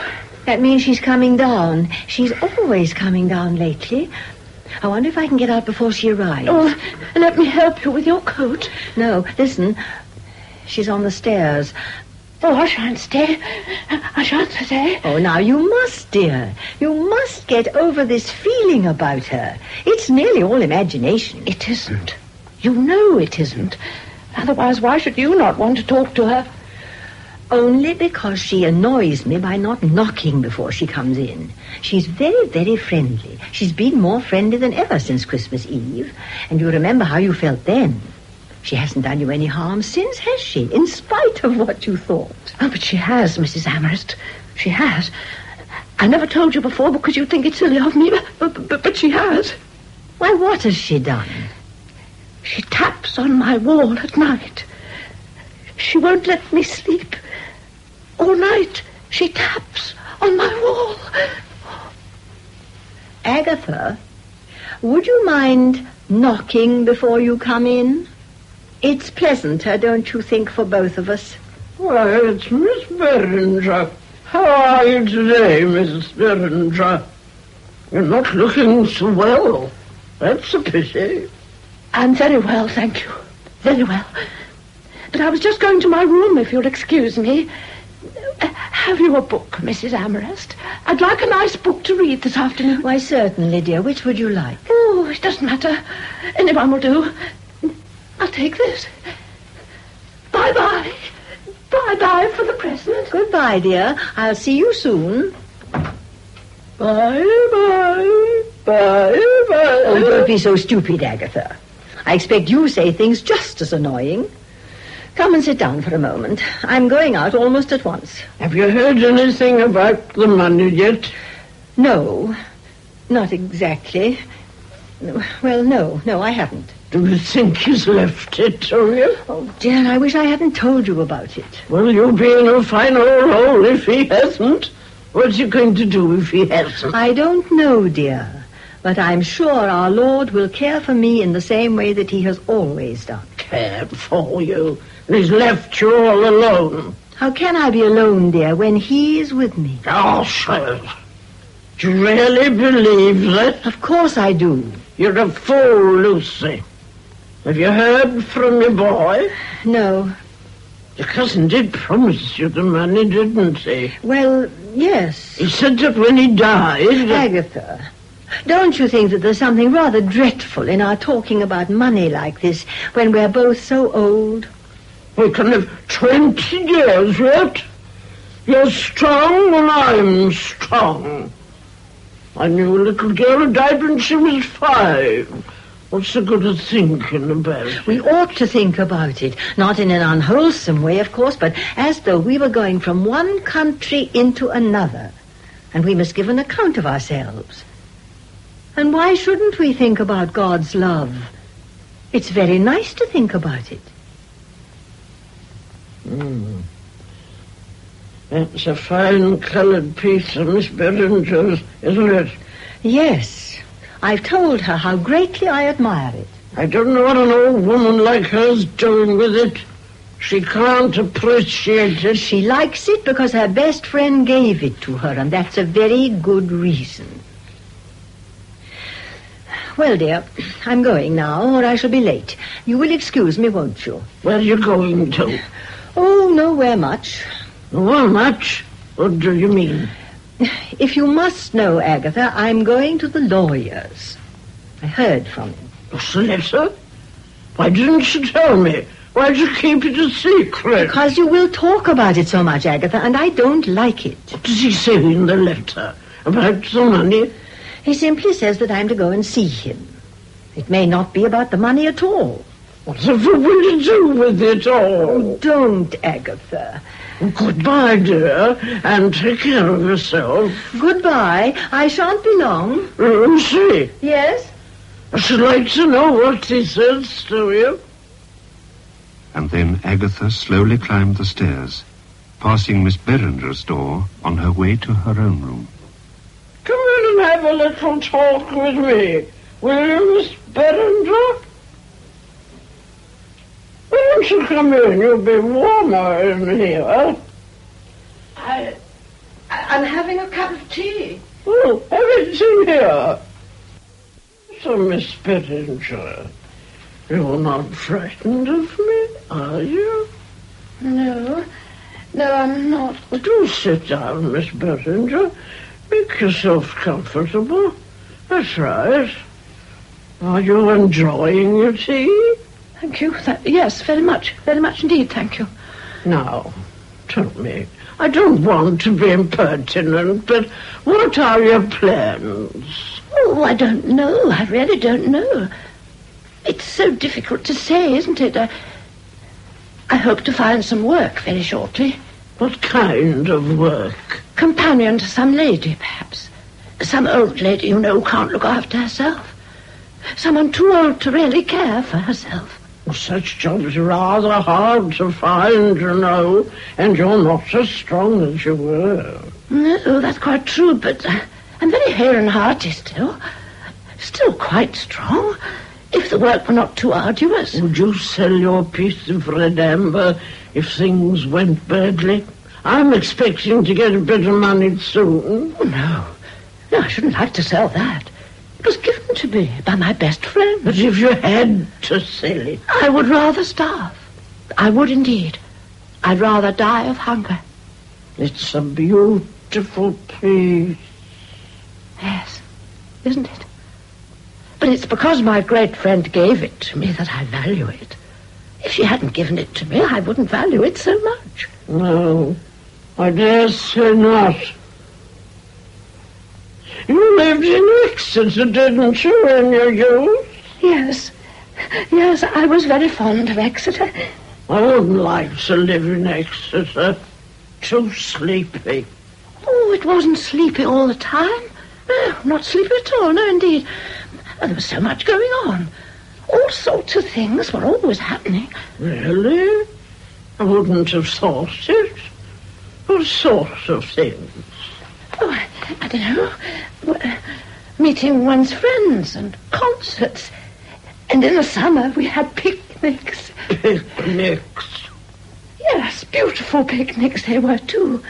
Speaker 3: That means she's coming down. She's always coming down lately. I wonder if I can get out before she arrives.
Speaker 4: Oh, let me help you with your coat.
Speaker 3: No, listen. She's on the stairs.
Speaker 4: Oh, I shan't stay. I shan't stay.
Speaker 3: Oh, now you must, dear. You must get over this feeling about her. It's nearly all imagination.
Speaker 4: It isn't. You know it isn't. Otherwise, why should you not want to talk to her?
Speaker 3: Only because she annoys me by not knocking before she comes in. She's very, very friendly. She's been more friendly than ever since Christmas Eve. And you remember how you felt then. She hasn't done you any harm since, has she? In spite of what you thought.
Speaker 4: Oh, but she has, Mrs. Amorest. She has. I never told you before because you think it's silly of me, but, but, but she has.
Speaker 3: Why, what has she done?
Speaker 4: She taps on my wall at night. She won't let me sleep. All night she taps on my wall.
Speaker 3: Agatha, would you mind knocking before you come in? It's pleasanter, don't you think, for both of us?
Speaker 5: Why, it's Miss Beringer. How are you today, Mrs. Beringer? You're not looking so well. That's a pity.
Speaker 4: I'm very well, thank you. Very well. But I was just going to my room, if you'll excuse me. Uh, Have you a book, Mrs. Amorest? I'd like a nice book to read this afternoon.
Speaker 3: Why, certainly, dear. Which would you like?
Speaker 4: Oh, it doesn't matter. Anyone will do. I'll take this. Bye-bye. Bye-bye for the present.
Speaker 3: Goodbye, dear. I'll see you soon.
Speaker 5: Bye-bye. Bye-bye.
Speaker 3: Oh, don't be so stupid, Agatha. I expect you say things just as annoying. Come and sit down for a moment. I'm going out almost at once.
Speaker 5: Have you heard anything about the money yet?
Speaker 3: No, not exactly. Well, no, no, I haven't.
Speaker 5: Do you think he's left it to you?
Speaker 3: Oh, dear, I wish I hadn't told you about it.
Speaker 5: Well, you'll be in a fine old hole if he hasn't. What's he going to do if he hasn't?
Speaker 3: I don't know, dear, but I'm sure our Lord will care for me in the same way that he has always done.
Speaker 5: Cared for you. And he's left you all alone.
Speaker 3: How can I be alone, dear, when he is with me?
Speaker 5: Oh, sir. Do you really believe that?
Speaker 3: Of course I do.
Speaker 5: You're a fool, Lucy. Have you heard from your boy?
Speaker 3: No.
Speaker 5: Your cousin did promise you the money, didn't he?
Speaker 3: Well, yes.
Speaker 5: He said that when he died...
Speaker 3: Agatha, don't you think that there's something rather dreadful in our talking about money like this when we're both so old?
Speaker 5: We can live 20 years yet. You're strong and I'm strong. I knew a little girl who died when she was five. What's the good of thinking about it?
Speaker 3: We ought to think about it, not in an unwholesome way, of course, but as though we were going from one country into another, and we must give an account of ourselves. And why shouldn't we think about God's love? It's very nice to think about it.
Speaker 5: Hmm. That's a fine coloured piece of Miss Beringer's, isn't it?
Speaker 3: Yes, I've told her how greatly I admire it.
Speaker 5: I don't know what an old woman like her's doing with it. She can't appreciate it.
Speaker 3: She likes it because her best friend gave it to her, and that's a very good reason. Well, dear, I'm going now, or I shall be late. You will excuse me, won't you?
Speaker 5: Where are you going to?
Speaker 3: Oh, nowhere much.
Speaker 5: Well, much. What do you mean?
Speaker 3: If you must know, Agatha, I'm going to the lawyer's. I heard from him.
Speaker 5: What's the letter? Why didn't you tell me? Why'd you keep it a secret?
Speaker 3: Because you will talk about it so much, Agatha, and I don't like it.
Speaker 5: What does he say in the letter? About the money?
Speaker 3: He simply says that I'm to go and see him. It may not be about the money at all.
Speaker 5: Whatever will you do with it all?
Speaker 3: Oh, don't, Agatha.
Speaker 5: Goodbye, dear, and take care of yourself.
Speaker 3: Goodbye. I shan't be long.
Speaker 5: Mm, Lucy,
Speaker 3: Yes?
Speaker 5: I should like to know what he says to you.
Speaker 2: And then Agatha slowly climbed the stairs, passing Miss Beringer's door on her way to her own room.
Speaker 5: Come in and have a little talk with me. Will you, Miss Beringer? Why don't you come in? You'll be warmer in here.
Speaker 4: I, I'm having a cup of tea.
Speaker 5: Oh, have it in here. So, Miss Beringer, you're not frightened of me, are you?
Speaker 4: No, no, I'm not.
Speaker 5: Do sit down, Miss Beringer. Make yourself comfortable. That's right. Are you enjoying your tea?
Speaker 4: Thank you. Th- yes, very much. Very much indeed, thank you.
Speaker 5: Now, tell me. I don't want to be impertinent, but what are your plans?
Speaker 4: Oh, I don't know. I really don't know. It's so difficult to say, isn't it? I, I hope to find some work very shortly.
Speaker 5: What kind of work?
Speaker 4: Companion to some lady, perhaps. Some old lady, you know, who can't look after herself. Someone too old to really care for herself.
Speaker 5: Such jobs are rather hard to find, you know, and you're not as strong as you were.
Speaker 4: No, that's quite true, but uh, I'm very hale and hearty still. Still quite strong, if the work were not too arduous.
Speaker 5: Would you sell your piece of red amber if things went badly? I'm expecting to get a bit of money soon.
Speaker 4: Oh, no. No, I shouldn't like to sell that. It was given to me by my best friend.
Speaker 5: But if you had to sell it,
Speaker 4: I would rather starve. I would indeed. I'd rather die of hunger.
Speaker 5: it's a beautiful piece.
Speaker 4: Yes, isn't it? But it's because my great friend gave it to me that I value it. If she hadn't given it to me, I wouldn't value it so much.
Speaker 5: No, I dare say not. You lived in Exeter, didn't you, in your youth?
Speaker 4: Yes, yes, I was very fond of Exeter.
Speaker 5: I wouldn't like to live in Exeter. Too sleepy.
Speaker 4: Oh, it wasn't sleepy all the time. No, not sleepy at all, no, indeed. There was so much going on. All sorts of things were always happening.
Speaker 5: Really? I wouldn't have thought it. What sort of things?
Speaker 4: Oh, I, I don't know. Well, meeting one's friends and concerts. And in the summer, we had picnics.
Speaker 5: Picnics.
Speaker 4: Yes, beautiful picnics they were, too.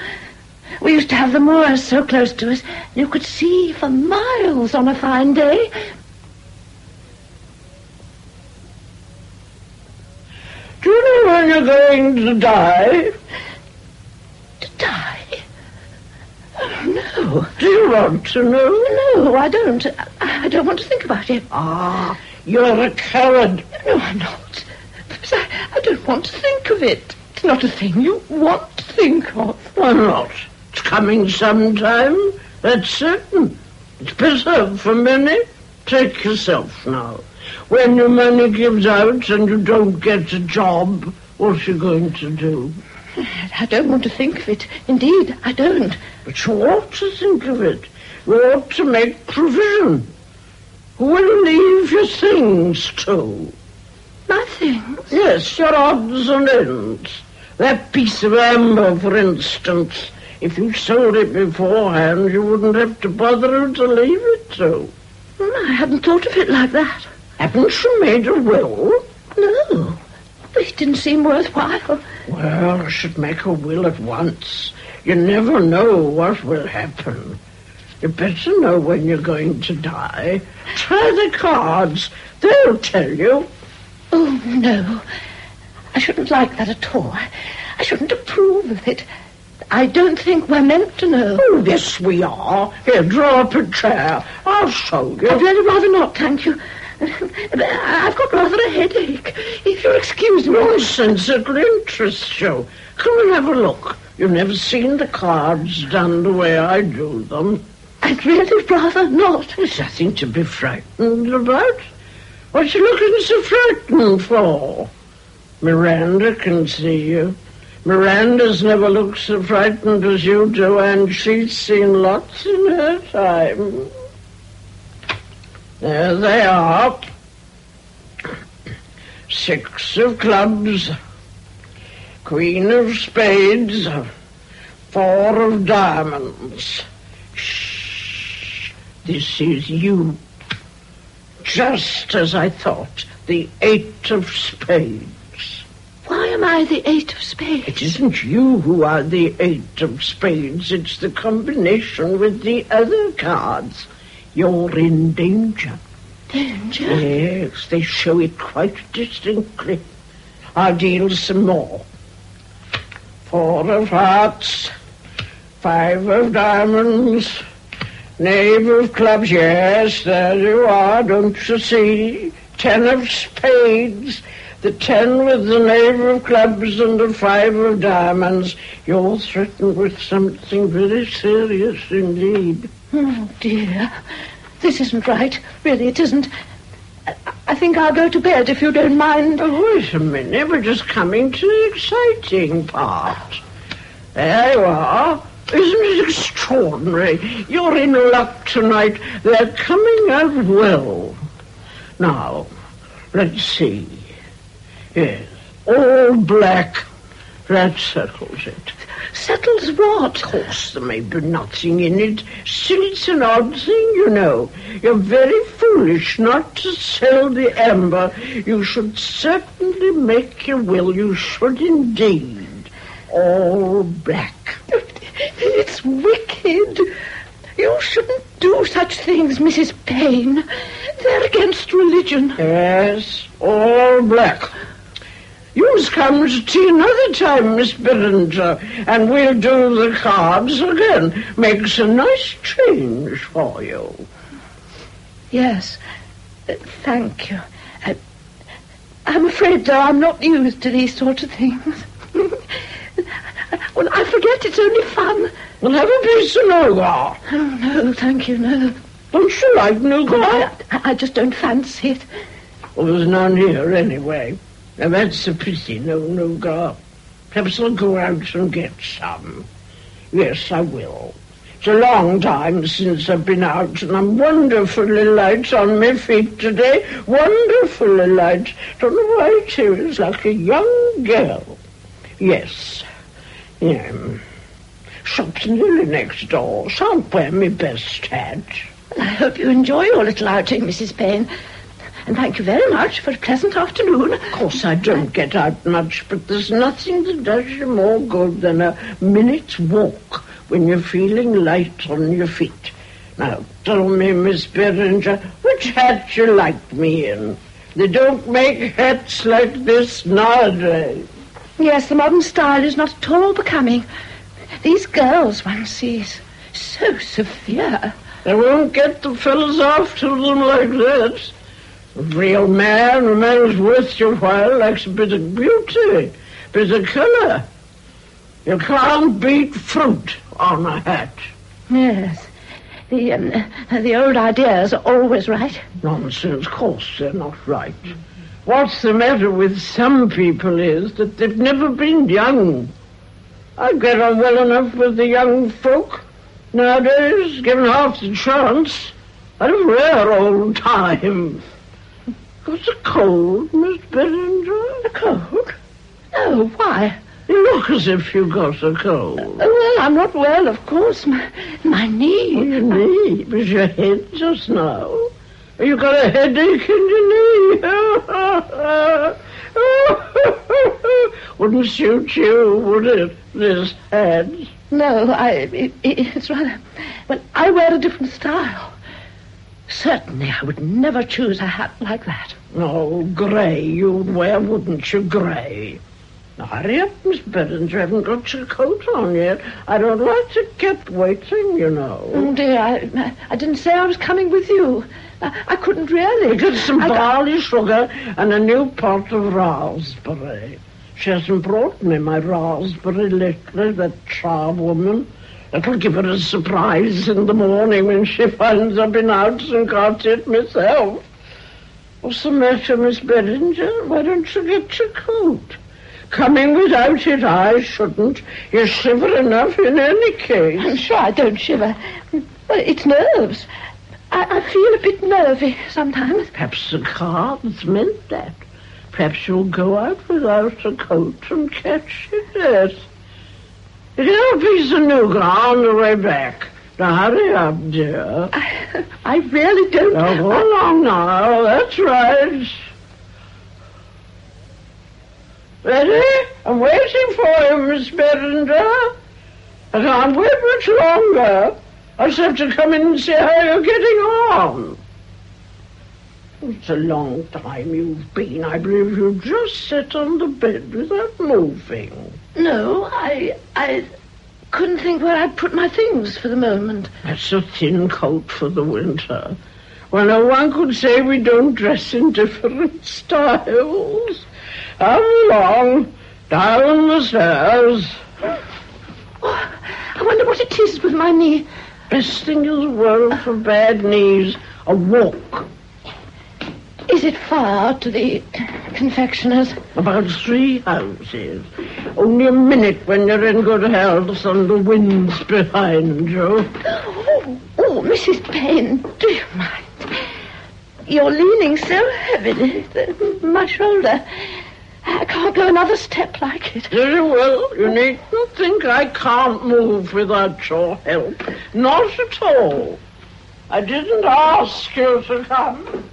Speaker 4: We used to have the moors so close to us, you could see for miles on a fine day.
Speaker 5: Do you know when you're going to die?
Speaker 4: To die? No.
Speaker 5: Do you want to know?
Speaker 4: No, I don't. I, don't want to think about it.
Speaker 5: Ah, you're a coward.
Speaker 4: No, I'm not. Because I, I don't want to think of it. It's not a thing you want to think of.
Speaker 5: Why not? It's coming sometime. That's certain. It's better for many. Take yourself now. When your money gives out and you don't get a job, what are you going to do?
Speaker 4: I don't want to think of it. Indeed, I don't.
Speaker 5: But you ought to think of it. You ought to make provision. Who will you leave your things to?
Speaker 4: My things.
Speaker 5: Yes, your odds and ends. That piece of amber, for instance. If you sold it beforehand, you wouldn't have to bother who to leave it to.
Speaker 4: I hadn't thought of it like that.
Speaker 5: Haven't you made a will?
Speaker 4: No. It didn't seem worthwhile.
Speaker 5: Well, I should make a will at once. You never know what will happen. You better know when you're going to die. Try the cards. They'll tell you.
Speaker 4: Oh, no. I shouldn't like that at all. I, shouldn't approve of it. I don't think we're meant to know.
Speaker 5: Oh, yes, we are. Here, draw up a chair. I'll show you.
Speaker 4: I'd really rather not, thank you. I've got rather a headache. If you'll excuse me.
Speaker 5: Nonsense, it'll interest you. Come and have a look. You've never seen the cards done the way I do them.
Speaker 4: I'd really rather not.
Speaker 5: There's nothing to be frightened about. What you looking so frightened for? Miranda can see you. Miranda's never looked so frightened as you do, and she's seen lots in her time. There they are. Six of clubs, queen of spades, four of diamonds. Shh. This is you. Just as I thought. The eight of spades.
Speaker 4: Why am I the eight of spades?
Speaker 5: It isn't you who are the eight of spades. It's the combination with the other cards. You're in danger.
Speaker 4: Danger.
Speaker 5: Yes, they show it quite distinctly. I'll deal some more. Four of hearts, five of diamonds, knave of clubs. Yes, there you are, don't you see? Ten of spades, the ten with the knave of clubs and the five of diamonds. You're threatened with something very serious indeed.
Speaker 4: Oh, dear. This isn't right. Really, it isn't. I, think I'll go to bed if you don't mind.
Speaker 5: Oh, wait a minute. We're just coming to the exciting part. There you are. Isn't it extraordinary? You're in luck tonight. They're coming out well. Now, let's see. Yes, all black. That settles it.
Speaker 4: Settles what?
Speaker 5: Of course, there may be nothing in it. Still, it's an odd thing, eh, you know. You're very foolish not to sell the amber. You should certainly make your will. You should indeed. All black.
Speaker 4: It's wicked. You shouldn't do such things, Mrs. Payne. They're against religion.
Speaker 5: Yes, all black. You must come to tea another time, Miss Beringer, and we'll do the cards again. Makes a nice change for you.
Speaker 4: Yes. Uh, thank you. I, I'm afraid, though, I'm not used to these sort of things. well, I forget it's only fun.
Speaker 5: Well, have a piece of nougat.
Speaker 4: Oh, no, thank you, no.
Speaker 5: Don't you like nougat?
Speaker 4: I, I just don't fancy it.
Speaker 5: Well, there's none here anyway. Now, that's a pity, no no nougat. Perhaps I'll go out and get some. Yes, I will. It's a long time since I've been out, and I'm wonderfully light on my feet today. Wonderfully light. Don't know why it is, like a young girl. Yes. Yeah. Shop's nearly next door. Shan't wear my best hat.
Speaker 4: I hope you enjoy your little outing, Mrs. Payne. And thank you very much for a pleasant afternoon.
Speaker 5: Of course, I don't get out much, but there's nothing that does you more good than a minute's walk when you're feeling light on your feet. Now, tell me, Miss Beringer, which hat you like me in? They don't make hats like this nowadays.
Speaker 4: Yes, the modern style is not at all becoming. These girls one sees, so severe.
Speaker 5: They won't get the fellows after them like that. A real man, a man who's worth your while, likes a bit of beauty, bit of colour. You can't beat fruit on a hat.
Speaker 4: Yes. The, um, the old ideas are always right.
Speaker 5: Nonsense, of course they're not right. What's the matter with some people is that they've never been young. I get on well enough with the young folk. Nowadays, given half the chance, a rare old time. Got a cold, Miss Beringer?
Speaker 4: A cold? Oh, why?
Speaker 5: You look as if you got a cold.
Speaker 4: Oh, well, I'm not well, of course. My, my knee.
Speaker 5: Oh, your knee? Was your head just now? You got a headache in your knee? Wouldn't suit you, would it, this hat?
Speaker 4: No, I, it, it's rather... Well, I wear a different style. Certainly, I would never choose a hat like that.
Speaker 5: Oh, grey you'd wear, wouldn't you, grey? Hurry up, Miss Beringer. You haven't got your coat on yet. I don't like to keep waiting, you know.
Speaker 4: Oh, dear, I, I didn't say I was coming with you. I, I couldn't really.
Speaker 5: Get some
Speaker 4: I got-
Speaker 5: barley sugar and a new pot of raspberry. She hasn't brought me my raspberry lately, that charwoman. It'll give her a surprise in the morning when she finds I've been out and got it myself. What's the matter, Miss Beringer? Why don't you get your coat? Coming without it, I shouldn't. You shiver enough in any case.
Speaker 4: I'm sure I don't shiver. Well, it's nerves. I, I feel a bit nervy sometimes.
Speaker 5: Perhaps the cards meant that. Perhaps you'll go out without a coat and catch your death. Get a piece of nougat on the way back. Now hurry up, dear.
Speaker 4: I, I really don't.
Speaker 5: Now go along now. That's right. Ready? I'm waiting for you, Miss Beringer. I can't wait much longer. I just have to come in and see how you're getting on. It's a long time you've been. I believe you just sit on the bed without moving.
Speaker 4: No, I, I couldn't think where I'd put my things for the moment.
Speaker 5: That's a thin coat for the winter. Well, no one could say we don't dress in different styles. Come along, down the stairs.
Speaker 4: Oh, I wonder what it is with my knee.
Speaker 5: Best thing in the world for bad knees, a walk.
Speaker 4: Is it far to the confectioner's?
Speaker 5: About three houses. Only a minute when you're in good health and the wind's behind you.
Speaker 4: Oh, oh, Mrs. Payne, do you mind? You're leaning so heavily. My shoulder. I can't go another step like it.
Speaker 5: Very well. You needn't think I can't move without your help. Not at all. I didn't ask you to come.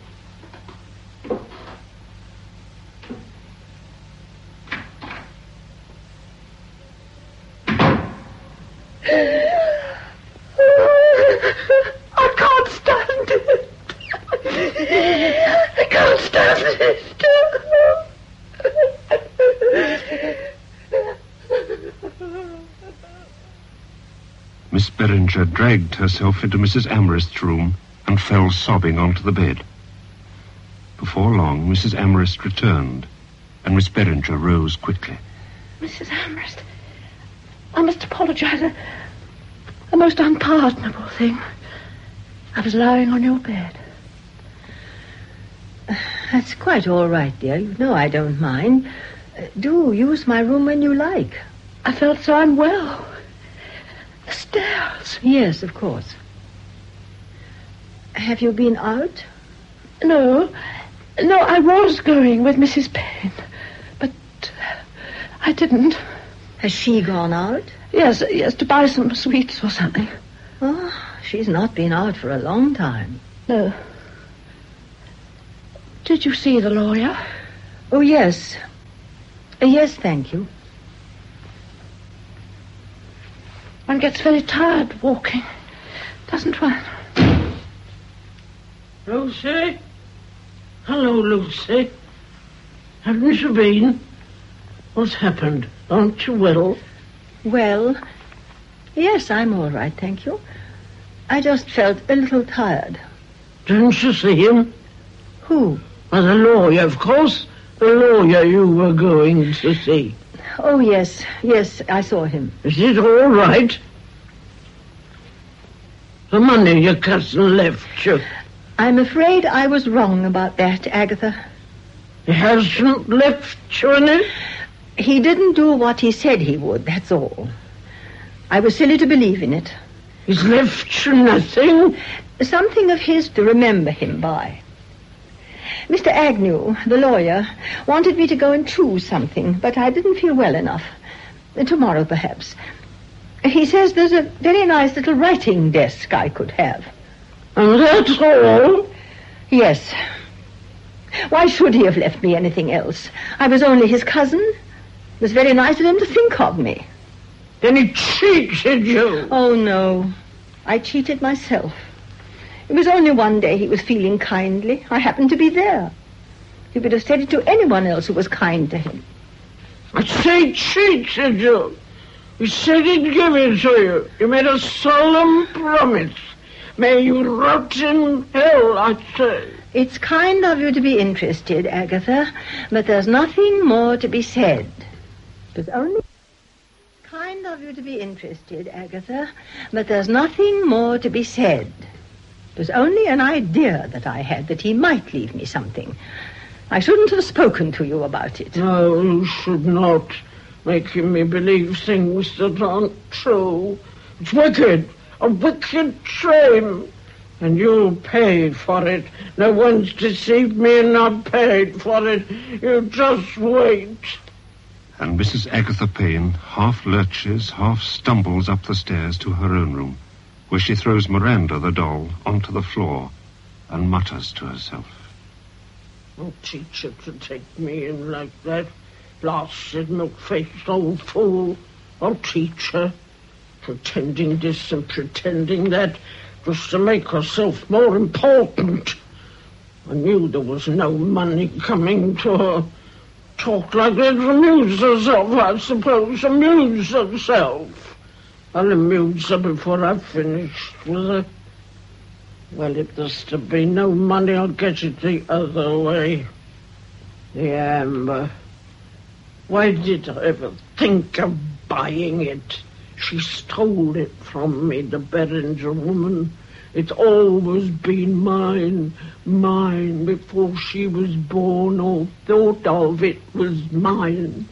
Speaker 4: I can't stand it. I can't stand it.
Speaker 2: Miss Beringer dragged herself into Mrs. Amorest's room and fell sobbing onto the bed. Before long, Mrs. Amorest returned, and Miss Beringer rose quickly.
Speaker 4: Mrs. Amorest, I must apologize. A, a most unpardonable thing. I was lying on your bed.
Speaker 3: That's quite all right, dear. You know I don't mind. Do use my room when you like.
Speaker 4: I felt so unwell. The stairs.
Speaker 3: Yes, of course. Have you been out?
Speaker 4: No. No, I was going with Mrs. Payne. But I didn't.
Speaker 3: Has she gone out?
Speaker 4: Yes, yes, to buy some sweets or something.
Speaker 3: Oh, she's not been out for a long time.
Speaker 4: No. Did you see the lawyer?
Speaker 3: Oh, yes. Uh, yes, thank you.
Speaker 4: One gets very tired walking, doesn't one?
Speaker 5: Lucy? Hello, Lucy. Haven't you been? What's happened? Aren't you well?
Speaker 3: Well, yes, I'm all right, thank you. I just felt a little tired.
Speaker 5: Didn't you see him?
Speaker 3: Who?
Speaker 5: Well, the lawyer, of course. The lawyer you were going to see.
Speaker 3: Oh, yes, yes, I saw him.
Speaker 5: Is it all right? The money your cousin left you.
Speaker 3: I'm afraid I was wrong about that, Agatha.
Speaker 5: He hasn't left you any?
Speaker 3: He didn't do what he said he would, that's all. I was silly to believe in it.
Speaker 5: He's left you nothing?
Speaker 3: Something of his to remember him by. Mr. Agnew, the lawyer, wanted me to go and choose something, but I didn't feel well enough. Tomorrow, perhaps. He says there's a very nice little writing desk I could have.
Speaker 5: And that's all?
Speaker 3: Yes. Why should he have left me anything else? I was only his cousin. It was very nice of him to think of me.
Speaker 5: Then he cheated you.
Speaker 3: Oh, no. I cheated myself. It was only one day he was feeling kindly. I happened to be there. He would have said it to anyone else who was kind to him.
Speaker 5: I say cheated you. He said he'd give it to you. You made a solemn promise. May you rot in hell, I say.
Speaker 3: It's kind of you to be interested, Agatha, but there's nothing more to be said. There's only kind of you to be interested, Agatha, but there's nothing more to be said. It was only an idea that I had that he might leave me something. I shouldn't have spoken to you about it.
Speaker 5: No, you should not. Making me believe things that aren't true. It's wicked. A wicked shame. And you'll pay for it. No one's deceived me and not paid for it. You just wait.
Speaker 2: And Mrs. Agatha Payne half lurches, half stumbles up the stairs to her own room, where she throws Miranda, the doll, onto the floor and mutters to herself.
Speaker 5: Oh, teacher to take me in like that. Blasted milk-faced old fool. Oh, teacher. Pretending this and pretending that just to make herself more important. I knew there was no money coming to her. Talk like to amuse herself, I suppose. Amuse herself. I'll amuse her before I've finished with her. Well, if there's to be no money, I'll get it the other way. The amber. Why did I ever think of buying it? She stole it from me, the Beringer woman. It's always been mine, mine. Before she was born or thought of, it was mine.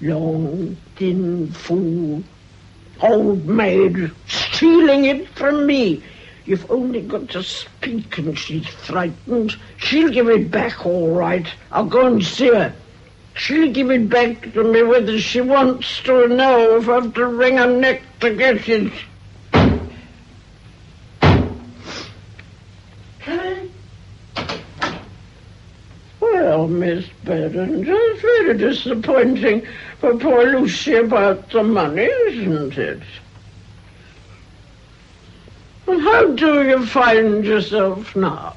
Speaker 5: Long, thin fool, old maid, stealing it from me. You've only got to speak and she's frightened. She'll give it back all right. I'll go and see her. She'll give it back to me whether she wants to or no, if I have to wring her neck to get it. Well, Miss Beringer, it's very disappointing for poor Lucy about the money, isn't it? Well, how do you find yourself now?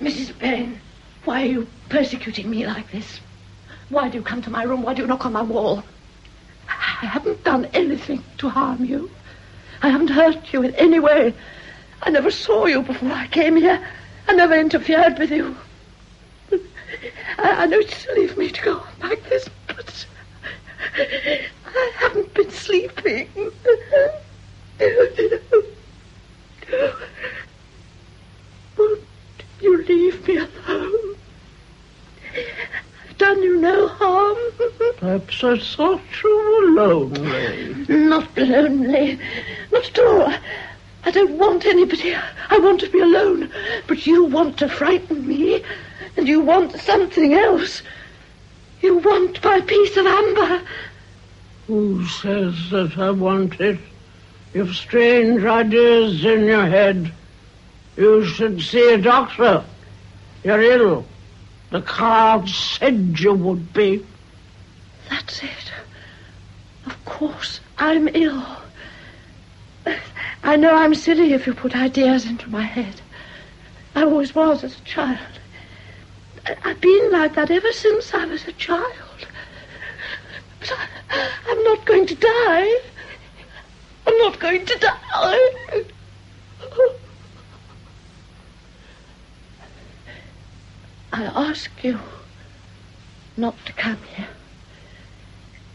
Speaker 4: Mrs. Payne, why are you persecuting me like this? Why do you come to my room? Why do you knock on my wall? I haven't done anything to harm you. I haven't hurt you in any way. I never saw you before I came here. I never interfered with you. I, I know it's silly for me to go on like this, but I haven't been sleeping. Won't you leave me alone? I've done you no harm.
Speaker 5: Perhaps I thought you were lonely.
Speaker 4: Not lonely. Not at all. I don't want anybody. I want to be alone. But you want to frighten me. And you want something else. You want my piece of amber.
Speaker 5: Who says that I want it? You've strange ideas in your head. You should see a doctor. You're ill. The cards said you would be.
Speaker 4: That's it. Of course, I'm ill. I know I'm silly if you put ideas into my head. I always was as a child. I've been like that ever since I was a child. But I, I'm not going to die. I'm not going to die. I ask you not to come here.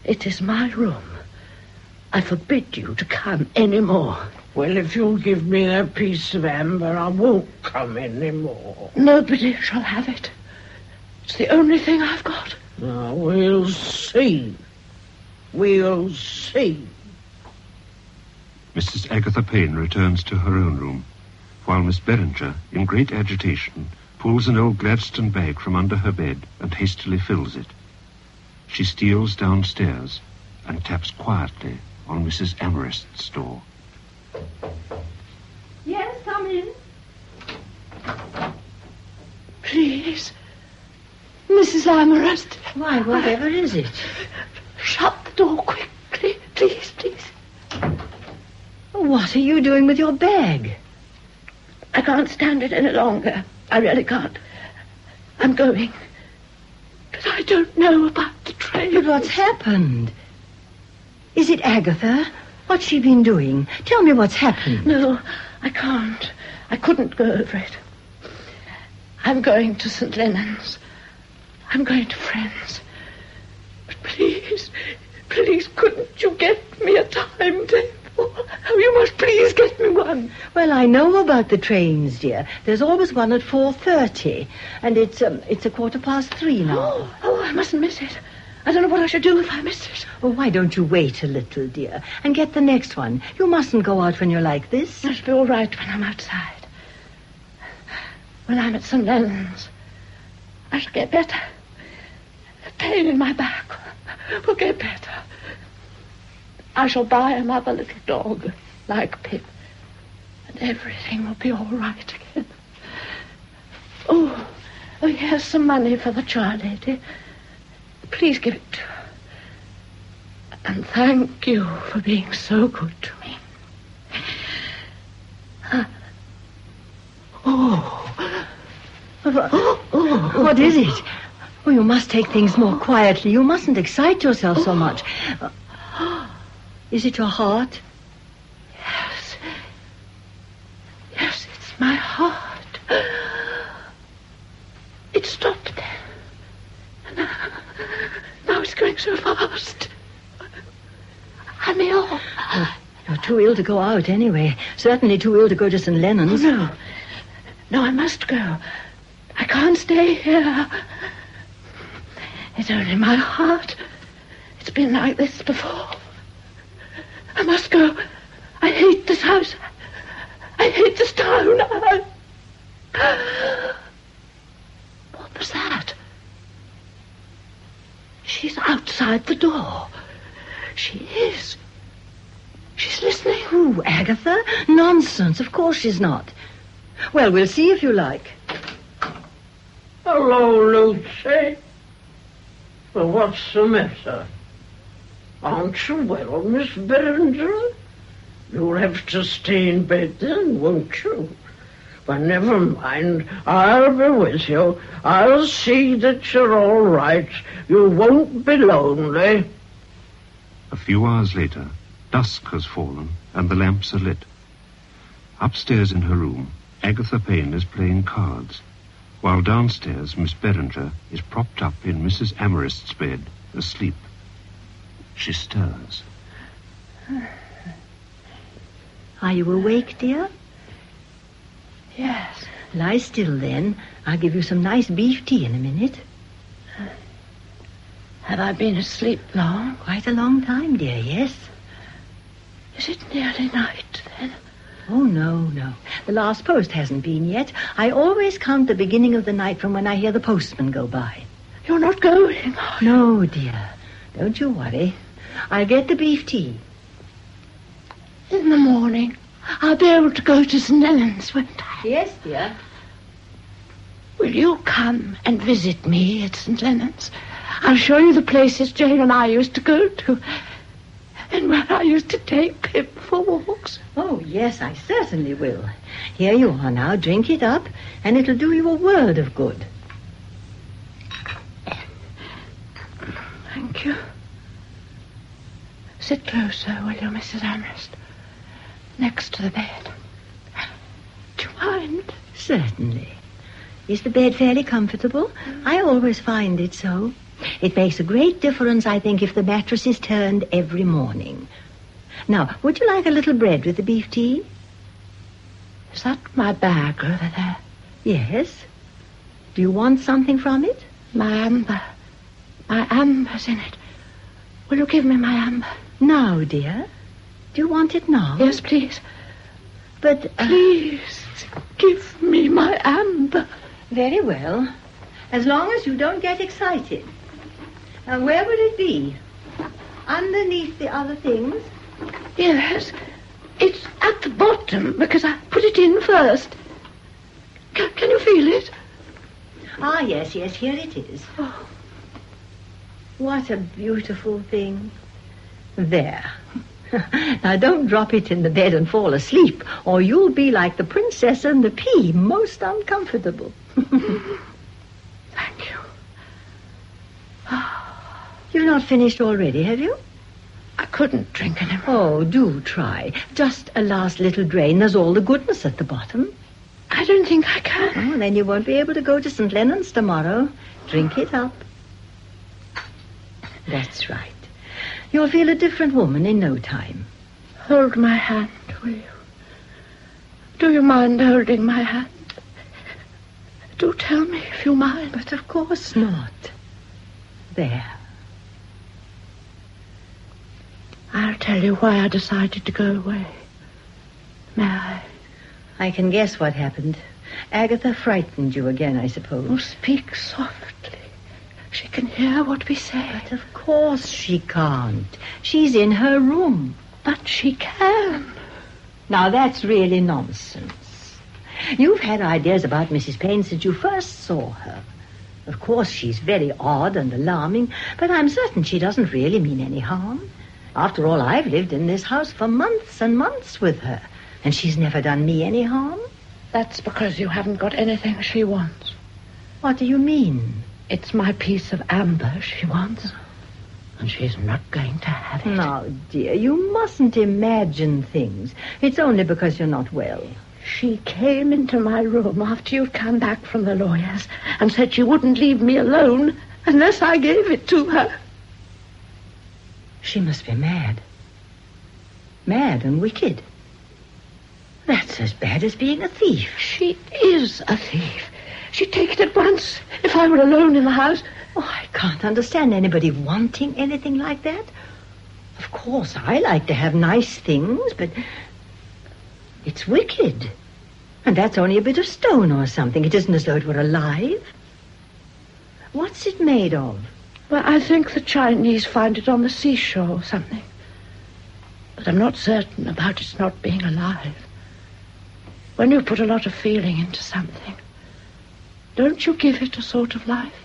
Speaker 4: It is my room. I forbid you to come any more.
Speaker 5: Well, if you'll give me that piece of amber, I won't come any more.
Speaker 4: Nobody shall have it. It's the only thing I've got.
Speaker 5: Now, we'll see. We'll see.
Speaker 2: Mrs. Agatha Payne returns to her own room, while Miss Beringer, in great agitation, pulls an old Gladstone bag from under her bed and hastily fills it. She steals downstairs and taps quietly on Mrs. Amorest's door.
Speaker 3: Yes, come in.
Speaker 4: Please. Mrs. Amorest,
Speaker 3: Why, whatever is it?
Speaker 4: shut the door quickly. Please, please.
Speaker 3: What are you doing with your bag?
Speaker 4: I can't stand it any longer. I really can't. I'm going. But I don't know about the train.
Speaker 3: But what's happened? Is it Agatha? What's she been doing? Tell me what's happened.
Speaker 4: No, I can't. I couldn't go over it. I'm going to St. Leonard's. I'm going to friends. But please, please, couldn't you get me a timetable? Oh, you must please get me one.
Speaker 3: Well, I know about the trains, dear. There's always one at 4.30. And it's, um, it's a quarter past three now.
Speaker 4: Oh, oh, I mustn't miss it. I don't know what I should do if I miss it.
Speaker 3: Oh, why don't you wait a little, dear, and get the next one? You mustn't go out when you're like this.
Speaker 4: I should be all right when I'm outside. When I'm at St. Leonard's, I shall get better. Pain in my back will get better. I shall buy another little dog like Pip, and everything will be all right again. Oh, oh, here's some money for the char lady. Please give it to her. And thank you for being so good to me.
Speaker 3: Uh, oh. What is it? Oh, you must take things more quietly. You mustn't excite yourself so much. Is it your heart?
Speaker 4: Yes. Yes, it's my heart. It stopped then. Now, now it's going so fast. I'm ill.
Speaker 3: You're too ill to go out anyway. Certainly too ill to go to St. Leonard's.
Speaker 4: Oh, no. No, I must go. I can't stay here. It's only my heart. It's been like this before. I must go. I hate this house. I hate this town. I... What was that? She's outside the door. She is. She's listening.
Speaker 3: Who, Agatha? Nonsense. Of course she's not. Well, we'll see if you like.
Speaker 5: Hello, Lucy. Well, what's the matter? Aren't you well, Miss Beringer? You'll have to stay in bed then, won't you? But never mind. I'll be with you. I'll see that you're all right. You won't be lonely.
Speaker 2: A few hours later, dusk has fallen and the lamps are lit. Upstairs in her room, Agatha Payne is playing cards, while downstairs Miss Beringer is propped up in Mrs. Amorest's bed, asleep. She stirs.
Speaker 3: Are you awake, dear?
Speaker 4: Yes.
Speaker 3: Lie still then. I'll give you some nice beef tea in a minute.
Speaker 4: Have I been asleep long?
Speaker 3: Quite a long time, dear, yes.
Speaker 4: Is it nearly night then?
Speaker 3: Oh, no, no. The last post hasn't been yet. I always count the beginning of the night from when I hear the postman go by.
Speaker 4: You're not going.
Speaker 3: No, dear. Don't you worry. I'll get the beef tea.
Speaker 4: In the morning, I'll be able to go to St. Leonard's, won't I?
Speaker 3: Yes, dear.
Speaker 4: Will you come and visit me at St. Leonard's? I'll show you the places Jane and I used to go to. And where I used to take Pip for walks.
Speaker 3: Oh, yes, I certainly will. Here you are now. Drink it up, and it'll do you a world of good.
Speaker 4: Thank you. Sit closer, will you, Mrs. Amorest? Next to the bed. Do you mind?
Speaker 3: Certainly. Is the bed fairly comfortable? Mm. I always find it so. It makes a great difference, I think, if the mattress is turned every morning. Now, would you like a little bread with the beef tea?
Speaker 4: Is that my bag over there?
Speaker 3: Yes. Do you want something from it?
Speaker 4: My amber. My amber's in it. Will you give me my amber?
Speaker 3: Now, dear. Do you want it now?
Speaker 4: Yes, please.
Speaker 3: But, uh,
Speaker 4: Please, give me my amber.
Speaker 3: very well. As long as you don't get excited. Now, where will it be? Underneath the other things?
Speaker 4: Yes. It's at the bottom because I put it in first. Can, can you feel it?
Speaker 3: Ah, yes, yes, here it is.
Speaker 4: Oh.
Speaker 3: What a beautiful thing. There. now, don't drop it in the bed and fall asleep, or you'll be like the princess and the pea, most uncomfortable.
Speaker 4: Thank you.
Speaker 3: You've not finished already, have you?
Speaker 4: I couldn't drink any more.
Speaker 3: Oh, do try. Just a last little drain. There's all the goodness at the bottom.
Speaker 4: I don't think I can.
Speaker 3: Oh, then you won't be able to go to St. Leonard's tomorrow. Drink it up. That's right. You'll feel a different woman in no time.
Speaker 4: Hold my hand, will you? Do you mind holding my hand? Do tell me if you mind.
Speaker 3: But of course not. There.
Speaker 4: I'll tell you why I decided to go away. May I?
Speaker 3: I can guess what happened. Agatha frightened you again, I
Speaker 4: Oh,
Speaker 3: suppose.
Speaker 4: speak softly. She can hear what we say.
Speaker 3: But of course she can't. She's in her room.
Speaker 4: But she can.
Speaker 3: Now that's really nonsense. You've had ideas about Mrs. Payne since you first saw her. Of course, she's very odd and alarming, but I'm certain she doesn't really mean any harm. After all, I've lived in this house for months and months with her, and she's never done me any harm.
Speaker 4: That's because you haven't got anything she wants.
Speaker 3: What do you mean?
Speaker 4: It's my piece of amber she wants. And she's not going to have it.
Speaker 3: Now, dear, you mustn't imagine things. It's only because you're not well.
Speaker 4: She came into my room after you'd come back from the lawyer's and said she wouldn't leave me alone unless I gave it to her.
Speaker 3: She must be mad. Mad and wicked. That's as bad as being a thief.
Speaker 4: She is a thief. She'd take it at once if I were alone in the house.
Speaker 3: Oh, I can't understand anybody wanting anything like that. Of course, I like to have nice things, but it's wicked. And that's only a bit of stone or something. It isn't as though it were alive. What's it made of?
Speaker 4: Well, I think the Chinese find it on the seashore or something. But I'm not certain about its not being alive. When you put a lot of feeling into something, don't you give it a sort of life?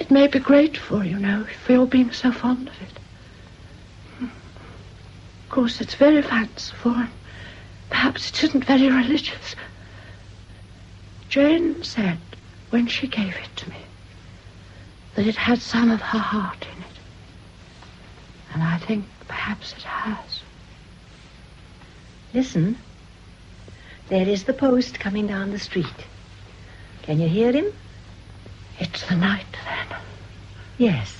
Speaker 4: It may be grateful, you know, for your being so fond of it. Of course, it's very fanciful, and perhaps it isn't very religious. Jane said, when she gave it to me, that it had some of her heart in it. And I think perhaps it has.
Speaker 3: Listen. There is the post coming down the street. Can you hear him?
Speaker 4: It's the night, then.
Speaker 3: Yes.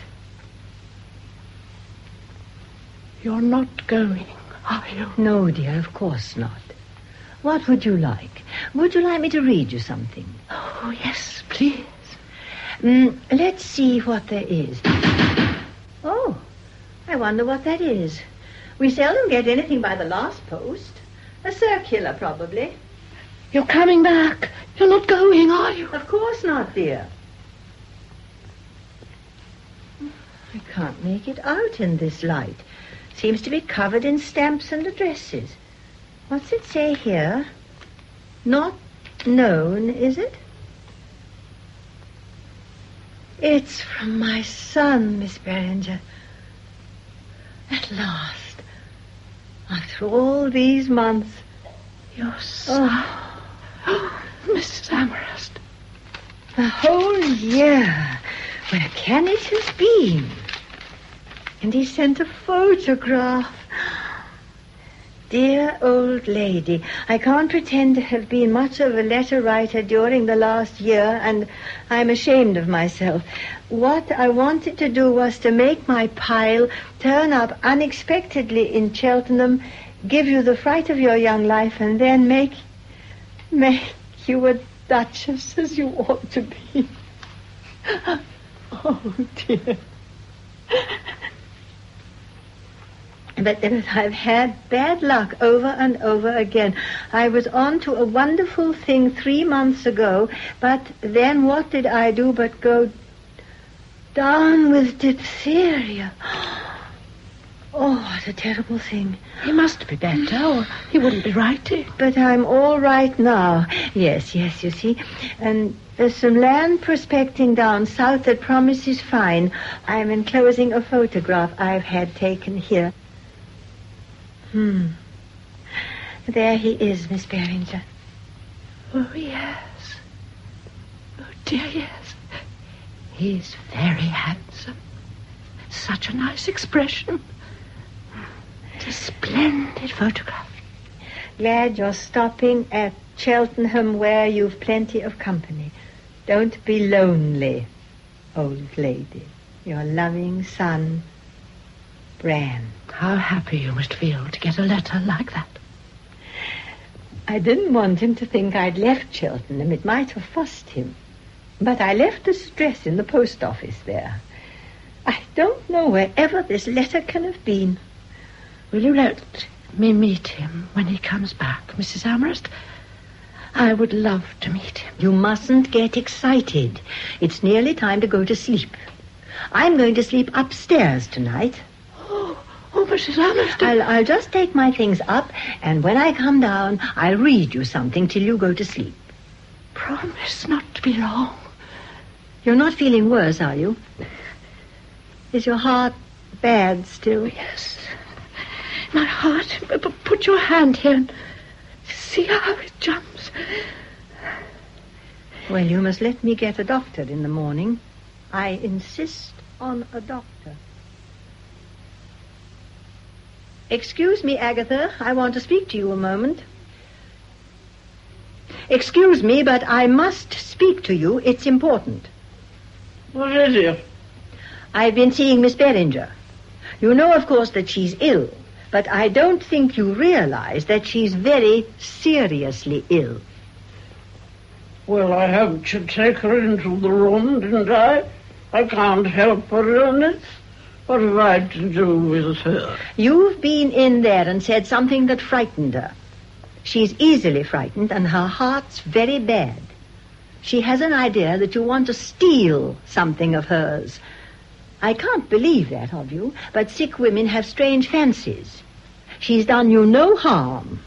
Speaker 4: You're not going, are you?
Speaker 3: No, dear, of course not. What would you like? Would you like me to read you something?
Speaker 4: Oh, yes, please.
Speaker 3: Mm, let's see what there is. Oh, I wonder what that is. We seldom get anything by the last post. A circular, probably.
Speaker 4: You're coming back. You're not going, are you?
Speaker 3: Of course not, dear. I can't make it out in this light. Seems to be covered in stamps and addresses. What's it say here? Not known, is it? It's from my son, Miss Beringer. At last. After all these months.
Speaker 4: Your son. Oh. Mrs. Amorest.
Speaker 3: The whole year. Where can it have been? And he sent a photograph. Dear old lady, I can't pretend to have been much of a letter writer during the last year, and I'm ashamed of myself. What I wanted to do was to make my pile turn up unexpectedly in Cheltenham, give you the fright of your young life, and then make make you a duchess as you ought to be. oh dear. But then I've had bad luck over and over again. I was on to a wonderful thing three months ago, but then what did I do but go down with diphtheria? Oh, what a terrible thing.
Speaker 4: He must be better, or he wouldn't be writing.
Speaker 3: But I'm all right now. Yes, yes, you see. And there's some land prospecting down south that promises fine. I'm enclosing a photograph I've had taken here. Hmm. There he is, Miss Beringer.
Speaker 4: Oh, yes. Oh, dear, yes. He's very handsome. Such a nice expression. It's a splendid photograph.
Speaker 3: Glad you're stopping at Cheltenham where you've plenty of company. Don't be lonely, old lady. Your loving son, Brand.
Speaker 4: How happy you must feel to get a letter like that.
Speaker 3: I didn't want him to think I'd left Cheltenham. It might have fussed him. But I left this address in the post office there. I don't know wherever this letter can have been.
Speaker 4: Will you let me meet him when he comes back, Mrs. Amorest? I would love to meet him.
Speaker 3: You mustn't get excited. It's nearly time to go to sleep. I'm going to sleep upstairs tonight.
Speaker 4: Oh, oh, Mrs. Amorest.
Speaker 3: I'll, I'll just take my things up, and when I come down, I'll read you something till you go to sleep.
Speaker 4: Promise not to be long.
Speaker 3: You're not feeling worse, are you? Is your heart bad still?
Speaker 4: Oh, yes. My heart. Put your hand here and see how it jumps.
Speaker 3: Well, you must let me get a doctor in the morning. I insist on a doctor. Excuse me, Agatha. I want to speak to you a moment. Excuse me, but I must speak to you. It's important.
Speaker 5: What is it?
Speaker 3: I've been seeing Miss Beringer. You know, of course, that she's ill. But I don't think you realize that she's very seriously ill.
Speaker 5: Well, I had to take her into the room, didn't I? I can't help her illness. What have I to do with her?
Speaker 3: You've been in there and said something that frightened her. She's easily frightened, and her heart's very bad. She has an idea that you want to steal something of hers. I can't believe that of you, but sick women have strange fancies. She's done you no harm.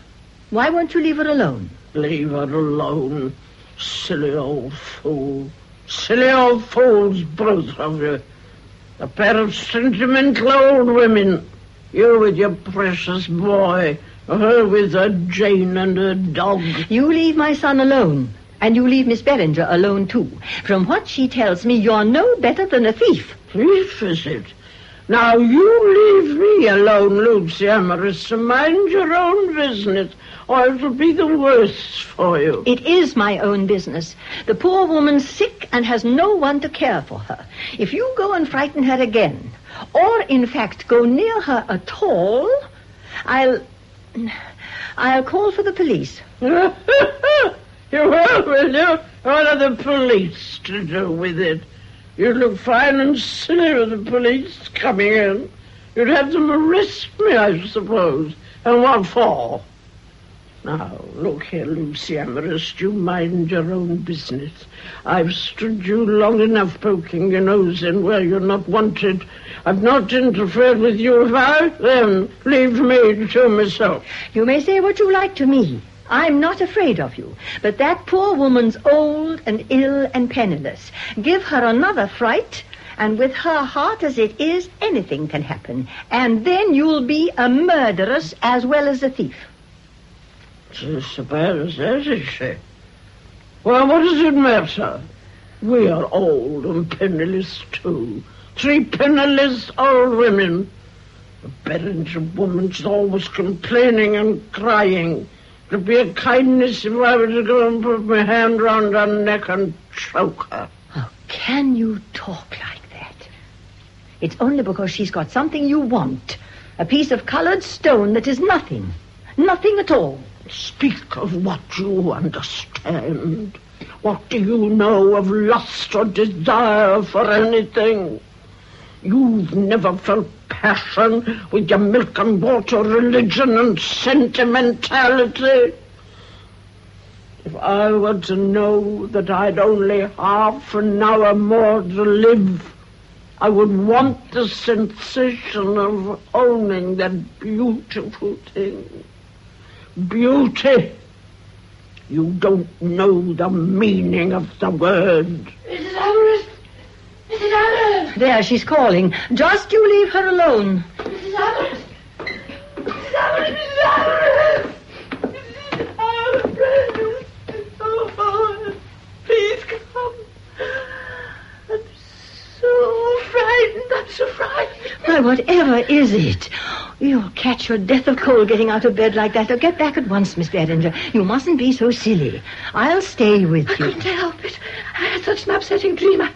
Speaker 3: Why won't you leave her alone?
Speaker 5: Leave her alone. Silly old fool. Silly old fools, both of you. A pair of sentimental old women. You with your precious boy. Her with her Jane and her dog.
Speaker 3: You leave my son alone. And you leave Miss Beringer alone, too. From what she tells me, you're no better than a thief.
Speaker 5: Thief, is it? Now you leave me alone, Lucy Amorest, mind your own business, or it'll be the worse for you.
Speaker 3: It is my own business. The poor woman's sick and has no one to care for her. If you go and frighten her again, or in fact go near her at all, I'll. I'll call for the police.
Speaker 5: you will, will you? What are the police to do with it? You'd look fine and silly with the police coming in. You'd have them arrest me, I suppose. And what for? Now, look here, Lucy Amorest, you mind your own business. I've stood you long enough poking your nose in where you're not wanted. I've not interfered with you. If I, then leave me to myself.
Speaker 3: You may say what you like to me. I'm not afraid of you. But that poor woman's old and ill and penniless. Give her another fright, and with her heart as it is, anything can happen. And then you'll be a murderess as well as a thief.
Speaker 5: It's bad as that, is she? Well, what does it matter? We are old and penniless, too. Three penniless old women. The Beringer woman's always complaining and crying. It'd be a kindness if I were to go and put my hand round her neck and choke her.
Speaker 3: How can you talk like that? It's only because she's got something you want. A piece of colored stone that is nothing. Nothing at all.
Speaker 5: Speak of what you understand. What do you know of lust or desire for anything? You've never felt passion with your milk and water religion and sentimentality. If I were to know that I'd only half an hour more to live, I would want the sensation of owning that beautiful thing. Beauty. You don't know the meaning of the word.
Speaker 4: Mrs. Amorest! Mrs. Amorest!
Speaker 3: There, she's calling. Just you leave her alone.
Speaker 4: Mrs. Amorest! Mrs. Amorest! Mrs. Amorest! Mrs. Amorest! Oh, please come. So frightened. I'm so frightened.
Speaker 3: Why, whatever is it? You'll catch your death of cold getting out of bed like that. Now, get back at once, Miss Beringer. You mustn't be so silly. I'll stay with
Speaker 4: I
Speaker 3: you.
Speaker 4: I couldn't help it. I had such an upsetting dream. I,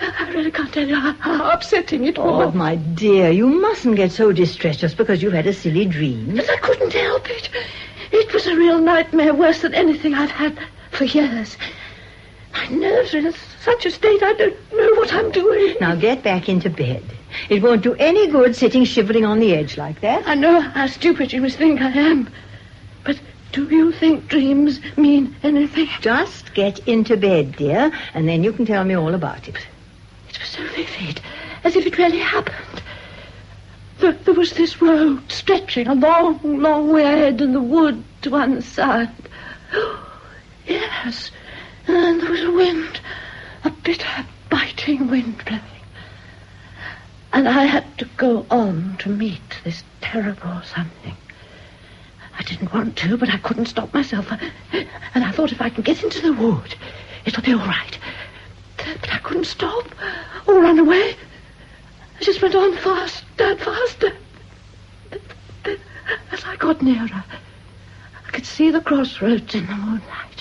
Speaker 4: I really can't tell you how, how upsetting it was.
Speaker 3: Oh, my dear, you mustn't get so distressed just because you've had a silly dream.
Speaker 4: But I couldn't help it. It was a real nightmare, worse than anything I've had for years. My nerves are in such a state I don't know what I'm doing.
Speaker 3: Now get back into bed. It won't do any good sitting shivering on the edge like that.
Speaker 4: I know how stupid you must think I am. But do you think dreams mean anything?
Speaker 3: Just get into bed, dear, and then you can tell me all about it.
Speaker 4: It was so vivid, as if it really happened. There, there was this road stretching a long, long way ahead in the wood to one side. Yes, and there was a wind, a bitter, biting wind blowing. And I had to go on to meet this terrible something. I didn't want to, but I couldn't stop myself. And I thought if I can get into the wood, it'll be all right. But I couldn't stop or run away. I just went on faster and faster. As I got nearer, I could see the crossroads in the moonlight.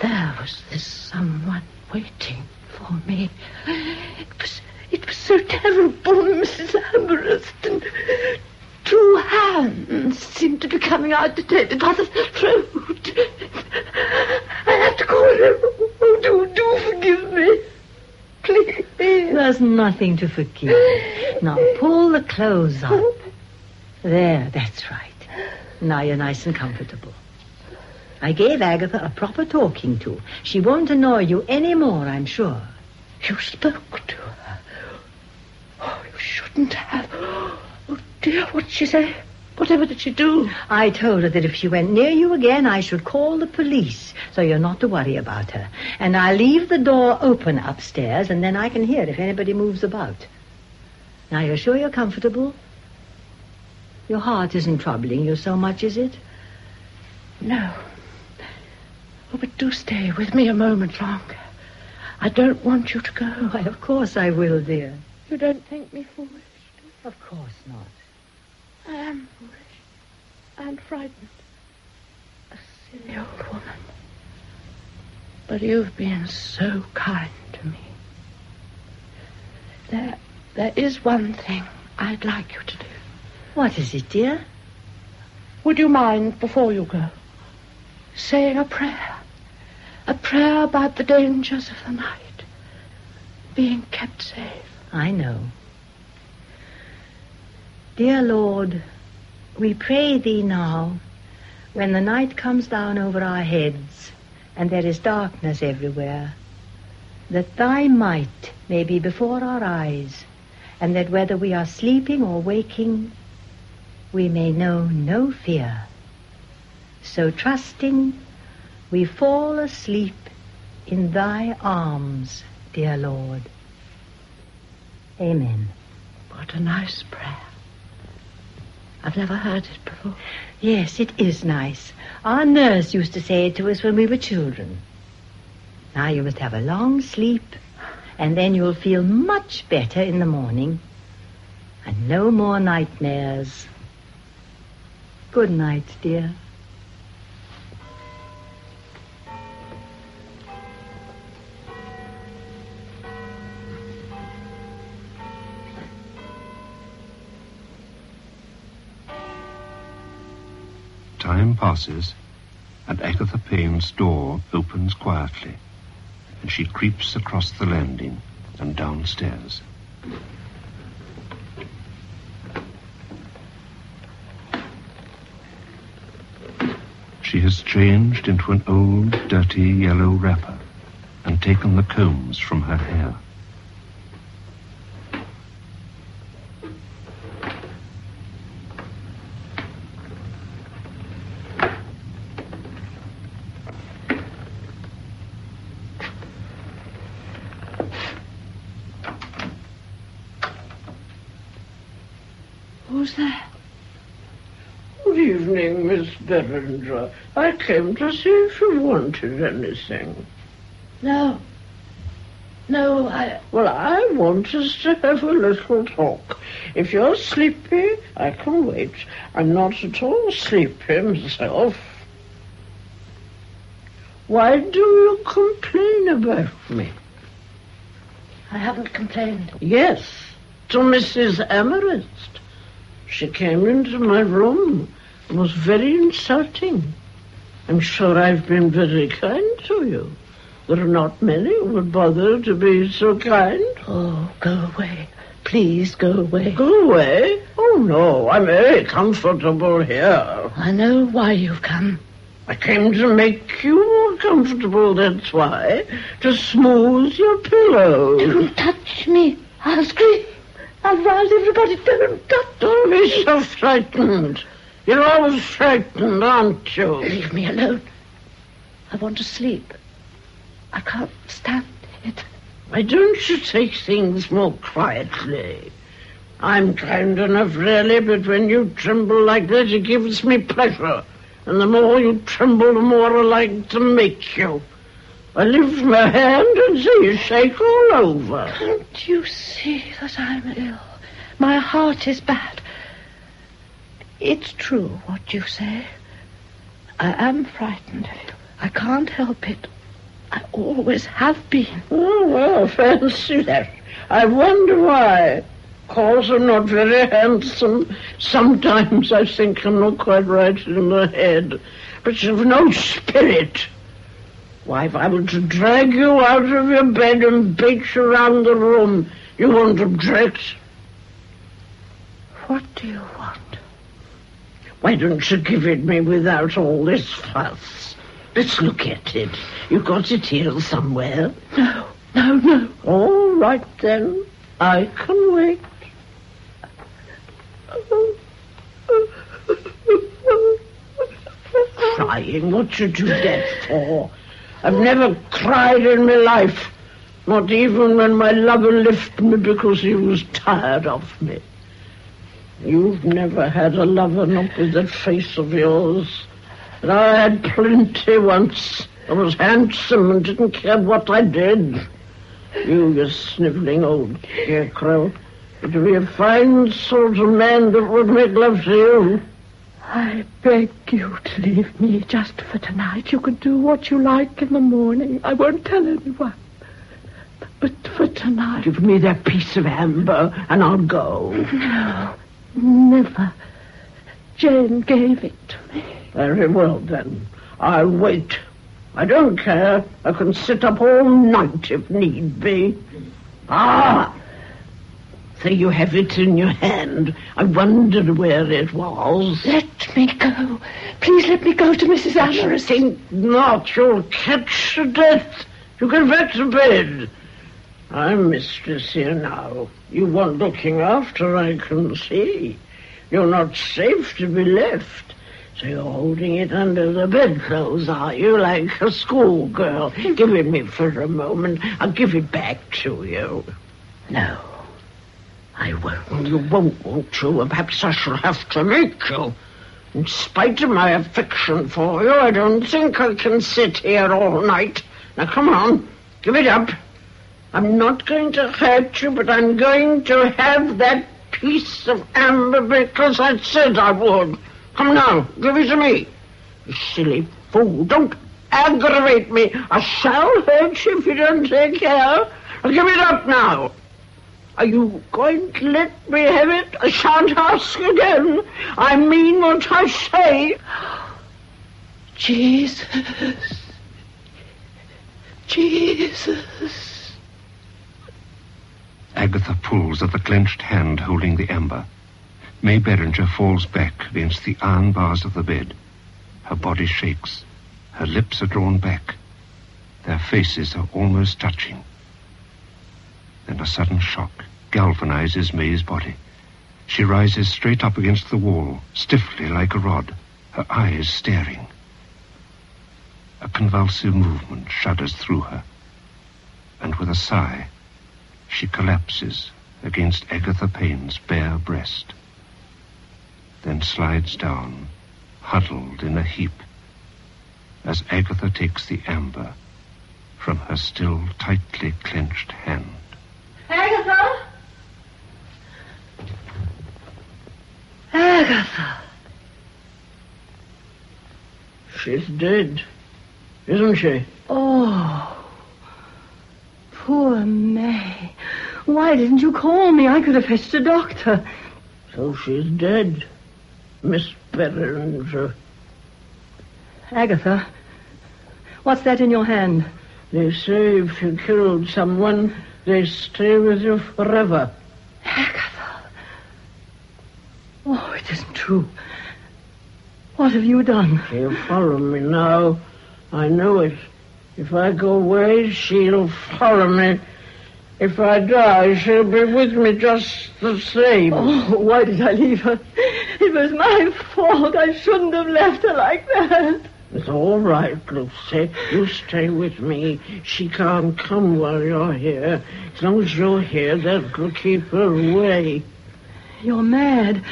Speaker 4: There was this someone waiting for me. It was, it was so terrible, Mrs. Amorest. And hands seemed to be coming out detained by the throat. I have to call him. Oh, do, do forgive me. Please.
Speaker 3: There's nothing to forgive. Now pull the clothes up. There, that's right. Now you're nice and comfortable. I gave Agatha a proper talking to. She won't annoy you any more, I'm sure.
Speaker 4: You spoke to her. Oh, you shouldn't have. Oh, dear, what did she say? Whatever did she do?
Speaker 3: I told her that if she went near you again, I should call the police, so you're not to worry about her. And I'll leave the door open upstairs, and then I can hear if anybody moves about. Now, you're sure you're comfortable? Your heart isn't troubling you so much, is it?
Speaker 4: No. Oh, but do stay with me a moment longer. I don't want you to go.
Speaker 3: Why, of course I will, dear.
Speaker 4: You don't think me foolish?
Speaker 3: Of course not.
Speaker 4: I am foolish and frightened. A silly old woman. But you've been so kind to me. There, there is one thing I'd like you to do.
Speaker 3: What is it, dear?
Speaker 4: Would you mind, before you go, saying a prayer? A prayer about the dangers of the night. Being kept safe.
Speaker 3: I know. Dear Lord, we pray thee now, when the night comes down over our heads and there is darkness everywhere, that thy might may be before our eyes, and that whether we are sleeping or waking, we may know no fear. So trusting, we fall asleep in thy arms, dear Lord. Amen.
Speaker 4: What a nice prayer. I've never heard it before.
Speaker 3: Yes, it is nice. Our nurse used to say it to us when we were children. Now you must have a long sleep, and then you'll feel much better in the morning. And no more nightmares. Good night, dear.
Speaker 2: Passes, and Agatha Payne's door opens quietly, and she creeps across the landing and downstairs. She has changed into an old, dirty yellow wrapper and taken the combs from her hair.
Speaker 4: Who's that?
Speaker 5: Good evening, Miss Beringer. I came to see if you wanted anything.
Speaker 4: No. No, I.
Speaker 5: Well, I want us to have a little talk. If you're sleepy, I can wait. I'm not at all sleepy myself. Why do you complain about me?
Speaker 4: I haven't complained.
Speaker 5: Yes, to Mrs. Amorest. She came into my room and was very insulting. I'm sure I've been very kind to you. There are not many who would bother to be so kind.
Speaker 4: Oh, go away. Please go away.
Speaker 5: Go away? Oh, no, I'm very comfortable here.
Speaker 4: I know why you've come.
Speaker 5: I came to make you more comfortable, that's why. To smooth your pillow.
Speaker 4: Don't touch me. I'll scream. I'll rouse everybody. Don't touch
Speaker 5: Don't be so frightened. You're always frightened, aren't you?
Speaker 4: Leave me alone. I want to sleep. I can't stand it.
Speaker 5: Why don't you take things more quietly? I'm kind enough, really, but when you tremble like that, it gives me pleasure. And the more you tremble, the more I like to make you. I lift my hand and see you shake all over.
Speaker 4: Can't you see that I'm ill? My heart is bad. It's true what you say. I am frightened of you. I can't help it. I always have been.
Speaker 5: Oh, well, fancy that. I wonder why. course, I'm not very handsome. Sometimes I think I'm not quite right in the head. But you've no spirit. Why, if I were to drag you out of your bed and beat you around the room, you wouldn't object.
Speaker 4: What do you want?
Speaker 5: Why don't you give it me without all this fuss? Let's look at it. You got it here somewhere?
Speaker 4: No, no, no.
Speaker 5: All right, then. I can wait. Crying? What should you do that for? I've never cried in my life. Not even when my lover left me because he was tired of me. You've never had a lover, not with that face of yours. But I had plenty once. I was handsome and didn't care what I did. You, you sniveling old scarecrow. But to be a fine sort of man that would make love to you.
Speaker 4: I beg you to leave me just for tonight. You can do what you like in the morning. I won't tell anyone. But for tonight.
Speaker 5: Give me that piece of amber and I'll go.
Speaker 4: No, never. Jane gave it to me.
Speaker 5: Very well, then. I'll wait. I don't care. I can sit up all night if need be. Ah! So you have it in your hand. I wondered where it was.
Speaker 4: Let me go. Please let me go to Mrs. Amorest.
Speaker 5: Think not. You'll catch the death. You get back to bed. I'm mistress here now. You want looking after, I can see. You're not safe to be left. So you're holding it under the bedclothes, are you, like a schoolgirl? Give it me for a moment. I'll give it back to you.
Speaker 4: No, I won't.
Speaker 5: You won't, won't you? Perhaps I shall have to make you. In spite of my affection for you, I don't think I can sit here all night. Now, come on, give it up. I'm not going to hurt you, but I'm going to have that piece of amber because I said I would. Come now, give it to me. You silly fool, don't aggravate me. I shall hurt you if you don't take care. Give it up now. Are you going to let me have it? I shan't ask again. I mean what I say.
Speaker 4: Jesus. Jesus.
Speaker 2: Agatha pulls at the clenched hand holding the amber. May Beringer falls back against the iron bars of the bed. Her body shakes. Her lips are drawn back. Their faces are almost touching. Then a sudden shock galvanizes May's body. She rises straight up against the wall, stiffly like a rod, her eyes staring. A convulsive movement shudders through her, and with a sigh, she collapses against Agatha Payne's bare breast, then slides down, huddled in a heap, as Agatha takes the amber from her still tightly clenched hand.
Speaker 3: Agatha! Agatha!
Speaker 5: She's dead, isn't she?
Speaker 3: Oh, poor May. Why didn't you call me? I could have fetched a doctor.
Speaker 5: So she's dead, Miss Beringer.
Speaker 3: Agatha, what's that in your hand?
Speaker 5: They say if you killed someone, they stay with you forever.
Speaker 3: Agatha. Oh, it isn't true. What have you done?
Speaker 5: She'll follow me now. I know it. If I go away, she'll follow me. If I die, she'll be with me just the same.
Speaker 3: Oh, why did I leave her? It was my fault. I shouldn't have left her like that.
Speaker 5: It's all right, Lucy. You stay with me. She can't come while you're here. As long as you're here, that'll keep her away.
Speaker 3: You're mad.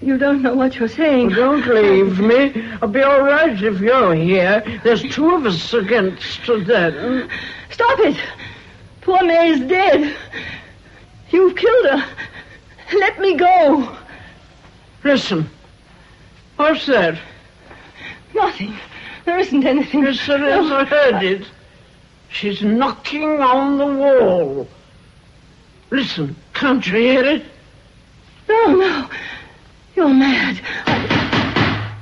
Speaker 3: You don't know what you're saying.
Speaker 5: Well, don't leave me. I'll be all right if you're here. There's two of us against them.
Speaker 3: Stop it. Poor May's dead. You've killed her. Let me go.
Speaker 5: Listen. What's that?
Speaker 3: Nothing. There isn't anything.
Speaker 5: Yes, there is. I heard it. She's knocking on the wall. Listen, can't you hear it? No, no.
Speaker 3: You're mad. I...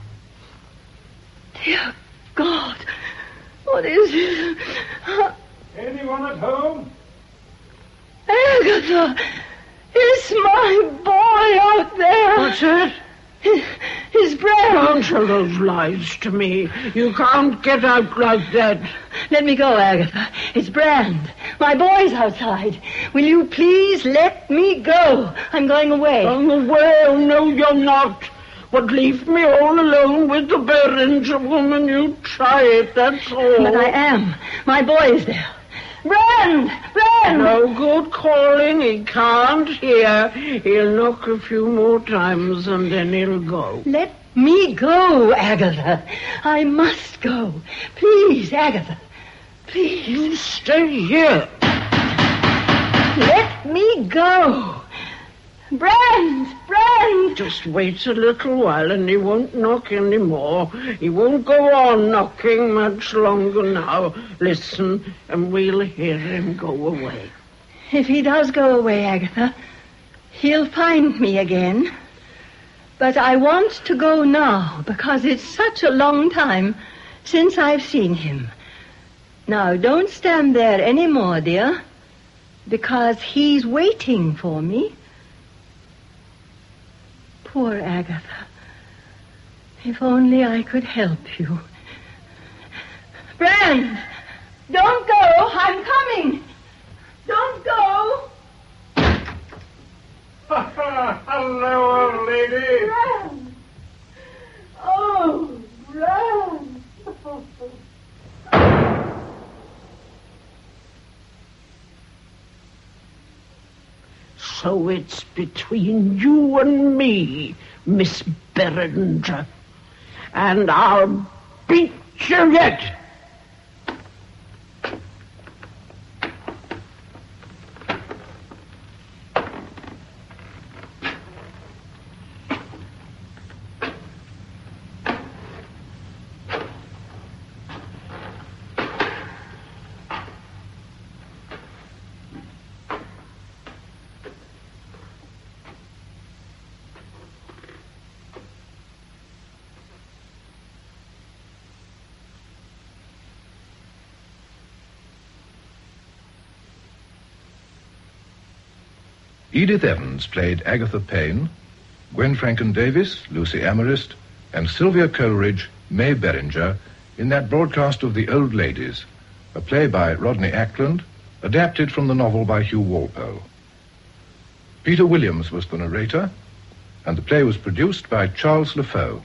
Speaker 3: Dear God, what is it?
Speaker 1: Anyone at home?
Speaker 3: Agatha, it's my boy out there.
Speaker 5: What's that?
Speaker 3: His, his Brand.
Speaker 5: Don't tell those lies to me. You can't get out like that.
Speaker 3: Let me go, Agatha. It's Brand. My boy's outside. Will you please let me go? I'm going away.
Speaker 5: On the way, oh, no, you're not. But leave me all alone with the Beringer woman. You try it, that's all.
Speaker 3: But I am. My boy is there. Brand! Brand!
Speaker 5: No good calling. He can't hear. He'll knock a few more times and then he'll go.
Speaker 3: Let me go, Agatha. I must go. Please, Agatha. Please.
Speaker 5: You stay here.
Speaker 3: Let me go. Brand!
Speaker 5: Just wait a little while and he won't knock any more. He won't go on knocking much longer now. Listen, and we'll hear him go away.
Speaker 3: If he does go away, Agatha, he'll find me again. But I want to go now because it's such a long time since I've seen him. Now, don't stand there any more, dear, because he's waiting for me. Poor Agatha. If only I could help you. Brand! Don't go! I'm coming! Don't go!
Speaker 1: Hello, old lady.
Speaker 3: Brand! Oh, Brand!
Speaker 5: So it's between you and me, Miss Beringer. And I'll beat you yet.
Speaker 1: Edith Evans played Agatha Payne, Gwen Ffrangcon-Davies, Lucy Amorest, and Sylvia Coleridge, May Beringer, in that broadcast of The Old Ladies, a play by Rodney Ackland, adapted from the novel by Hugh Walpole. Peter Williams was the narrator, and the play was produced by Charles Lefeaux.